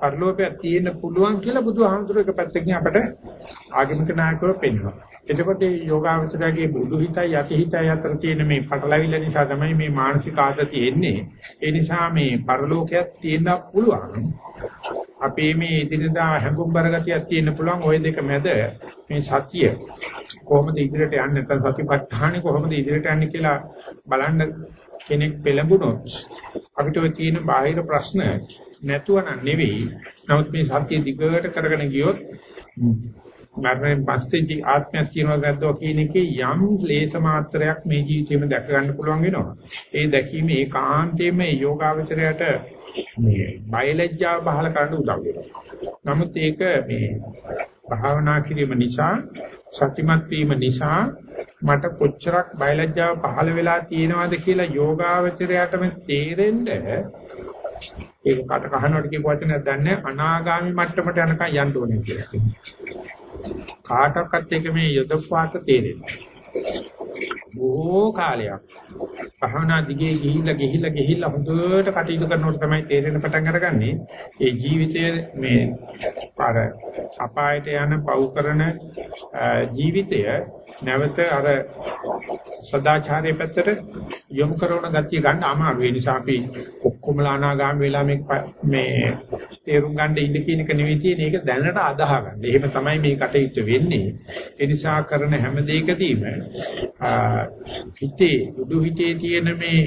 පරලෝකයක් තියෙන්න පුළුවන් කියලා බුදුහාමුදුරුවෝ එක පැත්තකින් අපට ආගමික නායකව පෙන්වනවා. එතකොට මේ යෝගාවචරයේ බුදු හිතයි යටි හිතයි අතර තියෙන මේ පටලැවිල්ල නිසා තමයි මේ මානසික ආතතිය එන්නේ. ඒ නිසා මේ පරලෝකයක් තියෙන්න පුළුවන්. අපේ මේ ඉදිරියදා හැඟුම්බර ගතියක් තියෙන්න පුළුවන් ওই දෙක මැද මේ සතිය කොහොමද ඉදිරියට යන්නේ නැත්නම් සතිපට්ඨානෙ කොහොමද ඉදිරියට යන්නේ කියලා බලන්න කෙනෙක් පෙළඹුණොත් අපිට ඔය තියෙන බාහිර ප්‍රශ්න නැතුව නෙවෙයි නමුත් මේ සතිය දිගට කරගෙන ගියොත් මරණයෙන් පස්සේ ආත්මයක් කියනවා ගද්දෝ කියන එකේ යම් ලේස මාත්‍රයක් මේ ජීවිතේම දැක ගන්න පුළුවන් වෙනවා. ඒ දැකීම ඒකාන්තයෙන්ම යෝගාවචරයට මේ බයලජ්ජාව පහල කරන්න උදව් වෙනවා. නමුත් ඒක මේ භාවනා කිරීම නිසා සතිමත් වීම නිසා මට කොච්චරක් බයලජ්ජාව පහල වෙලා තියෙනවද කියලා යෝගාවචරයටම තේරෙන්න ඒක කට කහනවට කියපු වචනයක් දන්නේ අනාගාමි මට්ටමට යනකම් යන්න ඕනේ කියලා. කාටවත් එක මේ යොදපාත තේරෙන්නේ බොහෝ කාලයක් භවනා දිගේ ගිහිල්ලා ගිහිල්ලා ගිහිල්ලා හොඳට කටයුතු කරනකොට තමයි තේරෙන පටන් අරගන්නේ. ඒ ජීවිතයේ මේ අර අපායට යන පව් කරන ජීවිතය නැවත අර සදාචාරයේ පැත්තට යොමු කරන ගතිය ගන්න අමාරු. ඒ නිසා අපි ඔක්කොමලා අනාගාමී වෙලා මේ මේ තේරුම් ගන්න ඉන්න කියන එක නෙවෙයි තියෙන්නේ. ඒක දැනට අදාහ ගන්න. එහෙම තමයි මේ කටයුත්ත වෙන්නේ. ඒ නිසා කරන හැම දෙයකදීම හිතේ උඩු හිතේ තියෙන මේ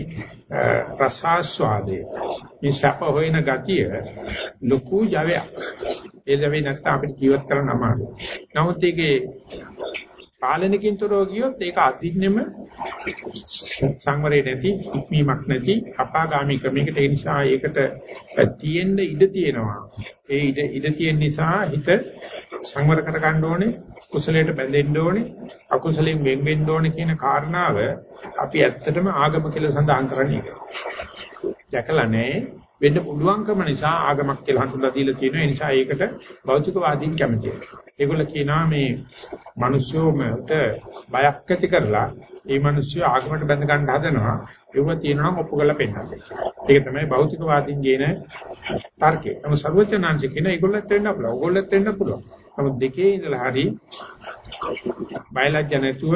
රසාස්වාදේ මේ සැප හොයන ගතිය ලොකු ජවයක්. ඒ ජවේ නැත්නම් අපිට ජීවත් කරන්න අමාරුයි. නමුත් ඒකේ පාලනකින් තොරව ගියොත් ඒක අදින්නෙම සංවරය නැති ඉක්මීමක් නැති අපාගාමී ක්‍රමයකට ඒ නිසා ඒකට තියෙන්න ඉඩ තියෙනවා. ඒ ඉඩ ඉඩ තියෙන නිසා හිත සංවර කර ගන්න ඕනේ කුසලයට බැඳෙන්න ඕනේ අකුසලයෙන් වෙන් වෙන්න ඕනේ කියන කාරණාව අපි ඇත්තටම ආගම කියලා සඳහන් කරන්නේ දැකලා නැහැ. වෙන්න පුළුවන්කම නිසා ආගමක් කියලා හඳුන්ලා දීලා තියෙනවා. ඒ නිසා ඒකට භෞතිකවාදීන් කැමතියි. ඒගොල්ල කියනවා මේ මිනිස්සුන්ට බයක් ඇති කරලා ඒ මිනිස්සු ආගමකට බැඳ ගන්න හදනවා. ඒව තියෙනවා නම් ඔප්පු කරලා පෙන්නන්න. ඒක තමයි භෞතිකවාදීන් කියන තර්කය. නමුත් සර්වඥාන්සේ කියන ඒගොල්ලත් වෙන්න පුළුවන්. ඕගොල්ලත් වෙන්න පුළුවන්. නමුත් දෙකේ ඉඳලා හරි බයලජ්ජ නැතුව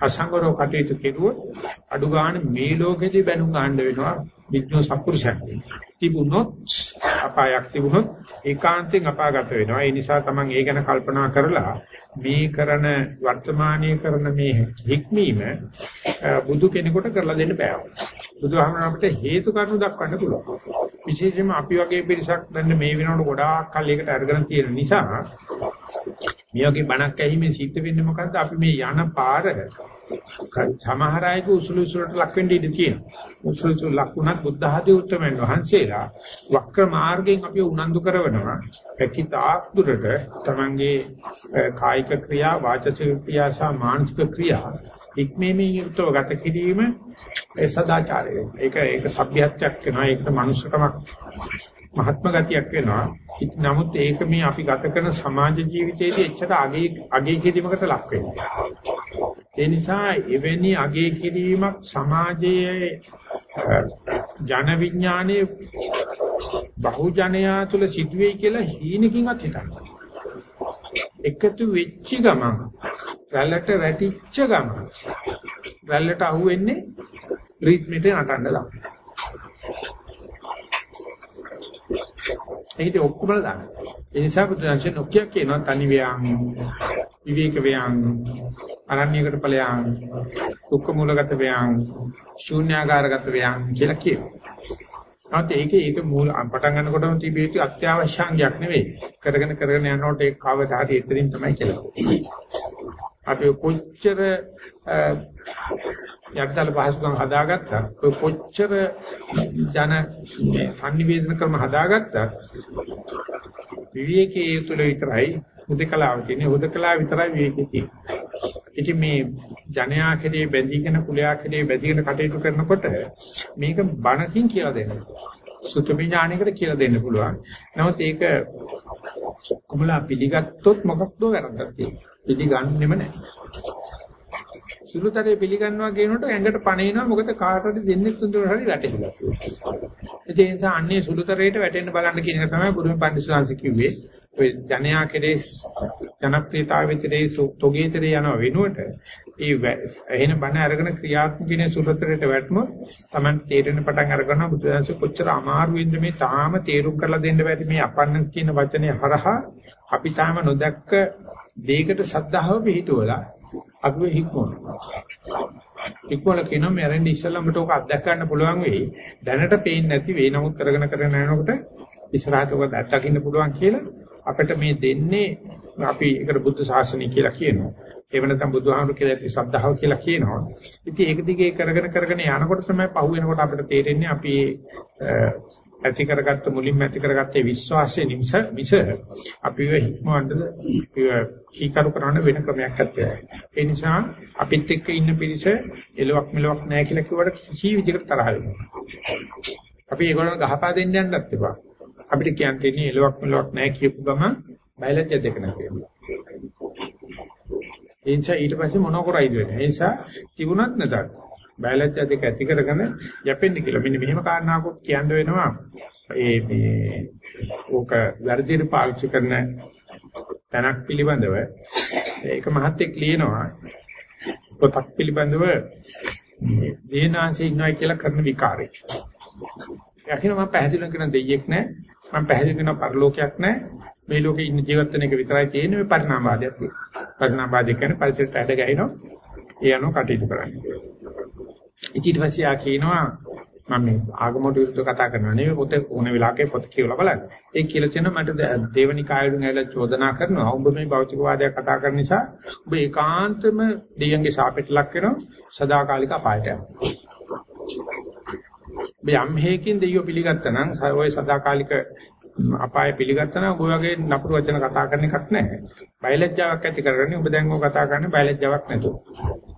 අසංගරෝ කටයුතු කෙරුවොත් අඩු ගන්න මේ ලෝකෙදී බැනුම් ගන්න වෙනවා විඥෝ සත්පුරුෂයන්. තිබුණොත් අපායක් තිබුණොත් ඒකාන්තයෙන් අපාගත වෙනවා. ඒ නිසා තමන් ඒ ගැන කල්පනා කරලා මේ කරන වර්තමානයේ කරන මේ හික්මීම බුදු කෙනෙකුට කරලා දෙන්න බෑ. බුදුහාමර අපිට හේතු කාරණු දක්වන්න පුළුවන්. විශේෂයෙන්ම අපි වගේ පිරිසක් දැන් මේ වෙනකොට ගොඩාක් කල් එකට අරගෙන තියෙන නිසා මේ වගේ බණක් ඇහිමේ සිද්ධ වෙන්නේ මොකද්ද? අපි මේ යන පාර සමහර අයක උසුළු උසුලට ලක් වෙන්න ඉඩ තියෙනවා. උසුළු උසුළු ලකුණක් බුද්ධ ආදී උත්තරමයන් වහන්සේලා වක්‍ර මාර්ගයෙන් අපි උනන්දු කරනවා. පැකිතාක් දුරට තමන්ගේ කායික ක්‍රියා, වාචික ක්‍රියා සහ මානසික ක්‍රියා ඉක්මීමේ යුක්තව ගත කිරීම ඒ සදාචාරය. ඒක ඒක සભ્યත්වයක් වෙනවා. ඒකට මනුස්සකමක් මහත්ම ගතියක් වෙනවා. නමුත් ඒක මේ අපි ගත කරන සමාජ ජීවිතයේදී එච්චර අගේ අගේ කිරීමකට ලක් වෙනවා. ඒ නිසා එවැනි අගේ කිරීමක් සමාජයේ ජන විඥානයේ බහුජනයා තුල සිදුවේයි කියලා හීනකින්වත් හිතන්නේ. එකතු වෙච්ච ගමන් රැල්ලට වැටිච්ච ගමන් රැල්ලට අහුවෙන්නේ රීත්මෙට නටන්න දාන්න. ඒකේ ඔක්කොම දාන්න. ඒ නිසා බුදුන්සේ නොකිය කියනවා තනි ව්‍යාම් විවේක ව්‍යාම් අරණ්‍යයකට ඵලයන් දුක්ඛ මූලගත ව්‍යාම් ශූන්‍යාකාරගත ව්‍යාම් කියලා කියනවා. නැත්නම් ඒකේ ඒක මූල පටන් ගන්නකොටම තිබිය යුතු අත්‍යවශ්‍යාංගයක් නෙවෙයි. කරගෙන කරගෙන යනකොට ඒක කවදා හරි එතනින් තමයි කියලා. අපි කොච්චර යක්තල පහසුකම් හදාගත්තා කොච්චර ජන සංනිවේදන ක්‍රම හදාගත්තා විවේකයේ තුල විතරයි හුදකලාව කියන්නේ හුදකලාව විතරයි විවේකයේ තියෙන්නේ. ඉතින් මේ ජනයා කෙරේ බැඳීගෙන කුලයා කෙරේ බැඳීගෙන කටයුතු කරනකොට මේක බණකින් කියලා දෙන්න. සුතමි ඥානයකට කියලා දෙන්න පුළුවන්. නමුත් ඒක කුමලා පිළිගත්තොත් මොකක්ද වැරද්දක් තියෙන්නේ. පිළිගන්නෙම නැහැ. සුළුතරේ පිළිගන්නවා කියනකොට ඇඟට පණිනවා මොකද කාටද දෙන්නේ තුන්දෙනා හරි වැටෙනවා. ඒ නිසා අන්නේ සුළුතරේට වැටෙන්න බලන්න කියන එක තමයි බුදුන් පඬිස්සංශ කිව්වේ. ඔය ජනයා කෙරේ ජනප්‍රියතාවෙතරේ තොගේතරේ යන වෙනුවට ඒ එහෙන බණ අරගෙන ක්‍රියාත්මක වෙන සුළුතරේට වැටුනොත් Taman තේරෙන පටන් අරගන්න බුදුන්සේ කොච්චර අමාරුවෙන්ද මේ තාම තේරුම් කරලා දෙන්න බැරි මේ අපන්න කියන වචනේ හරහා අපි තාම නොදැක්ක දෙයකට සද්ධාව පිහිටුවලා අපි හික්මන. හික්මල කියනවා මරෙන් ඉස්සෙල්ලාමට ඔක අත්දැක ගන්න පුළුවන් වෙයි. දැනට පේන්නේ නැති වෙයි. නමුත් කරගෙන කරගෙන යනකොට ඉස්සරහට ඔක අත්දකින්න පුළුවන් කියලා අපිට මේ දෙන්නේ අපි ඒකට බුද්ධ ශාසනය කියලා කියනවා. එහෙම නැත්නම් බුදුහාමුදුරු කියලා ඇති ශ්‍රද්ධාව කියලා කියනවා. ඉතින් ඒක දිගේ කරගෙන කරගෙන යනකොට තමයි පහු වෙනකොට අපිට තේරෙන්නේ අපි ඇති කරගත්ත මුලින්ම ඇති කරගත්තේ විශ්වාසයේ නිමිස මිස අපිව හික්මවන්නද අපිව කීකරු කරන්න වෙන ක්‍රමයක් නැත්තේ. ඒ නිසා අපිත් එක්ක ඉන්න පිරිස එලොක් මෙලොක් නැහැ කියලා කිව්වට කිසි විදිහකට තරහ වෙනවා. අපි ඒගොල්ලන් ගහපා දෙන්න යන්නත් එපා. අපිට කියන්න තියෙන්නේ එලොක් මෙලොක් නැහැ කියපු ගමන් බයලජ්‍ය දෙක නැති වෙනවා. ඒ නිසා ඊට පස්සේ මොන කරයිද වෙන්නේ. ඒ නිසා තිබුණත් නැතත් බයලජ්‍ය දෙක ඇති කරගෙන යැපෙන්න කියලා. මෙන්න මෙහෙම කාරණාවක් කියන්න වෙනවා. ඒ මේ ඕක වැඩිදිර පාවිච්චි කරන තැනක් පිළිබඳව ඒක මහත්ෙක් ලියනවා. පොතක් පිළිබඳව දේනාංශේ ඉන්නයි කියලා කරන විකාරය. යකින මම පැහැදිලිව කියන දෙයියෙක් නෑ. මම පැහැදිලි කරන පරලෝකයක් නෑ. මේ ලෝකේ ඉන්න ජීවත් වෙන එක විතරයි තියෙන්නේ මේ පරිණාමවාදයක් තියෙනවා. පරිණාමවාදය කියන්නේ පරිසරයට ඇද ගැහිනවා. ඒ අනුව කටයුතු කරන්නේ. ඊට පස්සේ ආ කියනවා මම මේ ආගමට විරුද්ධව කතා කරනවා නෙවෙයි පොත ඕන වෙලාවක පොත කියවලා බලන්න. ඒක කියලා තියෙනවා මට දේවනිකායුන් ඇවිල්ලා චෝදනා කරනවා. ඔබ මේ භෞතිකවාදයක් කතා කරන නිසා ඔබ ඒකාන්තම දෙයන්ගේ ශාපෙට ලක් වෙනවා සදාකාලික අපායට යනවා. මේ යම් හේකින් දෙයියෝ පිළිගත්තා නම් ඔය සදාකාලික අපාය පිළිගත්තා නම් ඔය වගේ නපුරු වචන කතා කරන එකක් නැහැ. බයලජ්ජාවක් ඇති කරගන්නේ ඔබ දැන් ඔය කතා කරන්නේ බයලජ්ජාවක් නැතුව.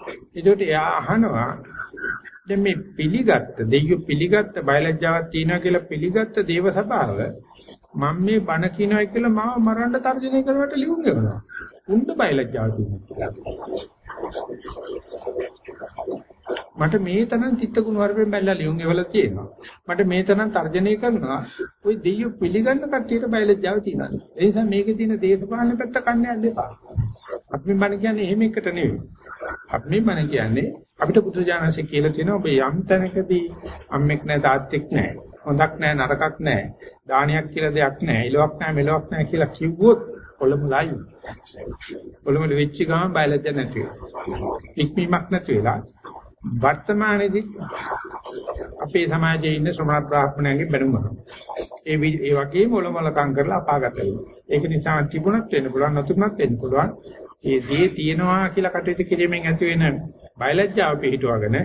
ඒකට එයා අහනවා දැන් මේ පිළිගත්ත දෙයියෝ පිළිගත්ත බයලජ්ජාවක් තියෙනවා කියලා පිළිගත්ත දේව සභාව මම මේ බණ කියනවා කියලා මාව මරන්න තර්ජනය කරවට ලියුම් ගන්නවා. උන්ට බයලජ්ජාව තියෙනවා. මට මේ තරම් තිත්ත ගුණ වර්ගයෙන් බැලලා ලියුම් එවලා තියෙනවා. මට මේ තරම් තර්ජනය කරනවා. ওই දෙයියෝ පිළිගන්න කට්ටියට බයලජ්ජාව තියෙනවා. ඒ නිසා මේකේ තියෙන දේශපාලන පැත්ත කන්නේ යන්න එපා. අපි බණ කියන්නේ එහෙම එකට නෙවෙයි. අපි මන කියන්නේ අපිට බුදුජානසෙ කියලා තියෙනවා ඔබ යම් තැනකදී අම්මෙක් නැහැ තාත්තෙක් නැහැ හොඳක් නැහැ නරකක් නැහැ දානයක් කියලා දෙයක් නැහැ ඉලවක් නැහැ මෙලවක් නැහැ කියලා කිව්වොත් කොළමුලයි කොළමුල වෙච්ච ගමන් බයලජ්ජ නැති වෙනවා ඉක්මීමක් නැති වෙලා වර්තමානයේදී අපේ සමාජයේ ඉන්න ශ්‍රමණ බ්‍රාහ්මණයන්ගේ බැනුම. ඒ ඒ වගේම මොළමලකම් කරලා අපාගත වෙනවා. ඒක නිසා තිබුණත් වෙන්න පුළුවන් නැතුණත් වෙන්න පුළුවන්. ඒ දේ තියෙනවා කියලා කටයුතු කිරීමෙන් ඇති වෙන බයලජ්ජාව පිළිටවගෙන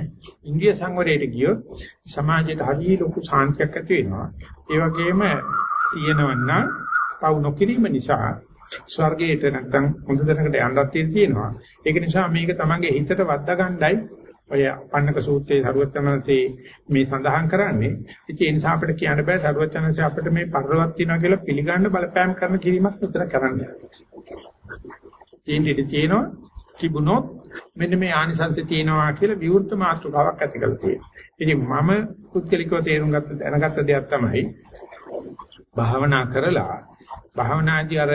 ඉන්දිය සංවරයට ගියොත් සමාජයට හරිය ලොකු සාන්තියක් ඇති වෙනවා. ඒ වගේම තියෙනවන්න පවු නොකිරීම නිසා ස්වර්ගයට නැත්තම් හොඳ තැනකට යන්නත් තියෙනවා. ඒක නිසා මේක තමන්ගේ හිතට වද්දා ගන්නයි ඔය පන්නක සූත්‍රයේ සරුවචනන්සේ මේ සඳහන් කරන්නේ. ඉතින් ඒ නිසා අපිට කියන්න බෑ සරුවචනන්සේ අපිට මේ පරලවත් තියනවා කියලා පිළිගන්න බලපෑම් කරන කිරීමක් විතර කරන්නේ. තියෙන්නේ තියෙනවා තිබුණොත් මෙන්න මේ ආනිසංශය තියෙනවා කියලා විවෘත මාතෘකාවක් ඇති කරලා තියෙනවා. ඉතින් මම පුද්ගලිකව තේරුම් ගත්ත දැනගත්ත දෙයක් තමයි භාවනා කරලා භාවනාදී අර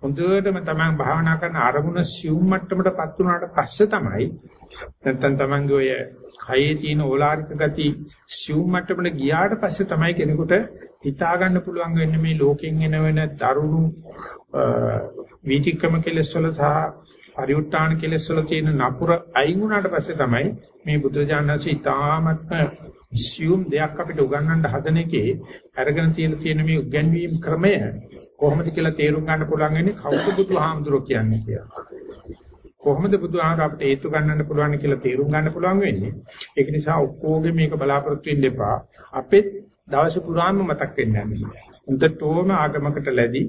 හොඳටම තමයි භාවනා කරන අරමුණ සියුම් මට්ටමටපත් වුණාට පස්සේ තමයි නැත්තම් තමන්ගේ ඔය කයේ තියෙන ඕලාරික ගති සියුම් මට්ටමට ගියාට පස්සේ තමයි කෙනෙකුට හිතා ගන්න පුළුවන් වෙන්නේ මේ ලෝකෙන් එන වෙන දරුණු වීතික්‍රම කෙලෙස් වල සහ පරිඋත්තාන කෙලෙස් වල තියෙන නපුර අයින් වුණාට පස්සේ තමයි මේ බුදුරජාණන්සේ ඊටාත්ම සියුම් දෙයක් අපිට උගන්වන්න හදන එකේ අරගෙන තියෙන තියෙන මේ උගන්වීම් ක්‍රමය කොහොමද කියලා තේරුම් ගන්න පුළුවන් වෙන්නේ කවුද බුදුහාමුදුරුවෝ කියන්නේ කියලා. කොහොමද බුදුහාමර අපිට හේතු ගන්නන්න පුළුවන් කියලා තේරුම් ගන්න පුළුවන් වෙන්නේ. ඒක නිසා ඔක්කොගේ මේක බලාපොරොත්තු වෙන්න එපා. අපෙත් දවස පුරාම මතක් වෙන්නේ නැහැ. උන්ටෝම ආගමකට ලැබි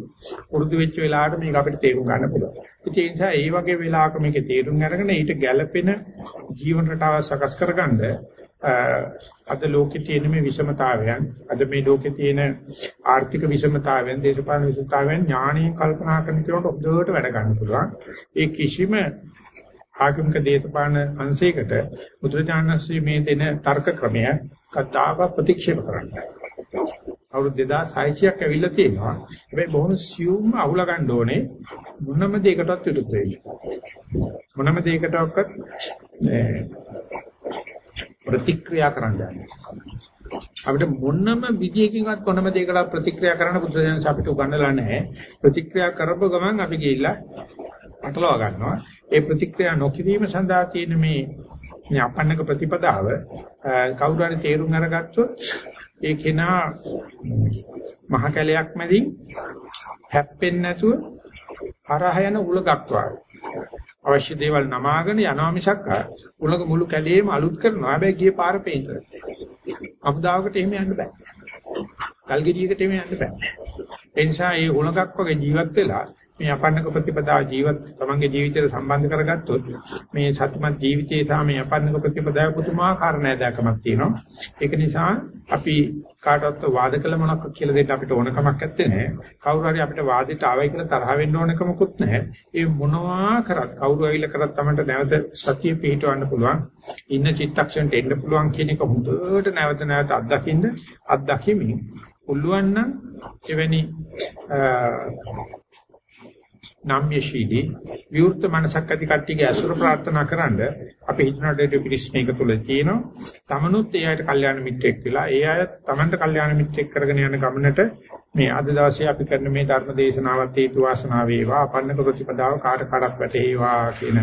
පුරුදු වෙච්ච වෙලාවට මේක අපිට තේරුම් ගන්න පුළුවන්. ඒ නිසා ඒ වගේ වෙලාවක මේකේ තේරුම් අරගෙන ඊට ගැළපෙන ජීවන රටාව සකස් කරගන්න අද ලෝකේ තියෙන මේ විෂමතාවයන් අද මේ ලෝකේ තියෙන ආර්ථික විෂමතාවයන් දේශපාලන විෂමතාවයන් ඥාණයෙන් කල්පනා කරන කෙනාට හොඳට වැඩ ගන්න පුළුවන්. ඒ කිසිම ආගමික දේශපාලන අංශයකට බුදුරජාණන්සේ මේ දෙන තර්ක ක්‍රමය සත්‍යාව ප්‍රතික්ෂේප කරන්නේ. අවුරුදු 2600ක් ඇවිල්ලා තියෙනවා. හැබැයි බොහොම සියුම්ම අහුල ගන්න ඕනේ මොනම දෙයකටවත් විරුද්ධ වෙන්නේ. මොනම දෙයකටවත් ප්‍රතික්‍රියා කරන්න යන්නේ. අපිට මොනම විදියකින්වත් කොනම දෙයකට ප්‍රතික්‍රියා කරන්න බුදුරජාණන් අපිට උගන්වලා නැහැ. ප්‍රතික්‍රියා කරපුව ගමන් අපි ගිහිල්ලා පටලවා ගන්නවා. ඒ ප්‍රතික්‍රියා නොකිරීම සඳහා තියෙන මේ මේ අපන්නක ප්‍රතිපදාව කවුරු හරි තේරුම් අරගත්තොත් ඒ කෙනා මහ කැලයක් මැදින් හැප්පෙන්නේ නැතුව හරහ යන උලගක් වගේ. අවශ්‍ය දේවල් නමාගෙන යනවා මිසක් උලක මුළු කැලේම අලුත් කරනවා. හැබැයි ගියේ පාර පේන්න. අපදාවකට එහෙම යන්න බෑ. කල්ගෙඩියකට එහෙම යන්න බෑ. ඒ නිසා මේ උලකක් වගේ ජීවත් වෙලා මේ අපන්නක ප්‍රතිපදා ජීවත් තමන්ගේ ජීවිතයට සම්බන්ධ කරගත්තොත් මේ සත්‍යමත් ජීවිතයේ සහ මේ අපන්නක ප්‍රතිපදාව පුදුමාකාර නෑදෑකමක් තියෙනවා. ඒක නිසා අපි කාටවත් වාද කළ මොනක් කියලා දෙන්න අපිට ඕන කමක් නැත්තේ නෑ. කවුරු හරි අපිට වාදෙට ආවයි කියලා තරහ වෙන්න ඕනකමකුත් නැහැ. ඒ මොනවා කරත් කවුරු ඇවිල්ලා කරත් තමන්ට නැවත සතිය පිහිටවන්න පුළුවන්. ඉන්න චිත්තක්ෂණයට එන්න පුළුවන් කියන එක හොඳට නැවත නැවත අත්දකින්න අත්දකිමින් පුළුවන් නම් එවැනි නම්‍යශීලී විවෘත මනසක් ඇති කට්ටියගේ අසුර ප්‍රාර්ථනා කරන්ඩ අපි හිතනට පිළිස් මේක තුල තියෙනවා. තමනුත් ඒ අයට කල්යාණ මිත්‍රෙක් වෙලා ඒ අය තමන්ට කල්යාණ මිත්‍රෙක් කරගෙන යන ගමනට මේ අද දවසේ අපි කරන මේ ධර්ම දේශනාවත් හේතු වාසනා වේවා අපන්නක ප්‍රතිපදාව කාට කාටත් වැටේවා කියන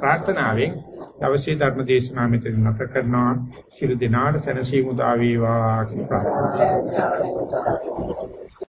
ප්‍රාර්ථනාවෙන් දවසේ ධර්ම දේශනාව මෙතන නැත කරනවා. ශිරු දිනාට සැනසීම උදා වේවා කියන ප්‍රාර්ථනාව.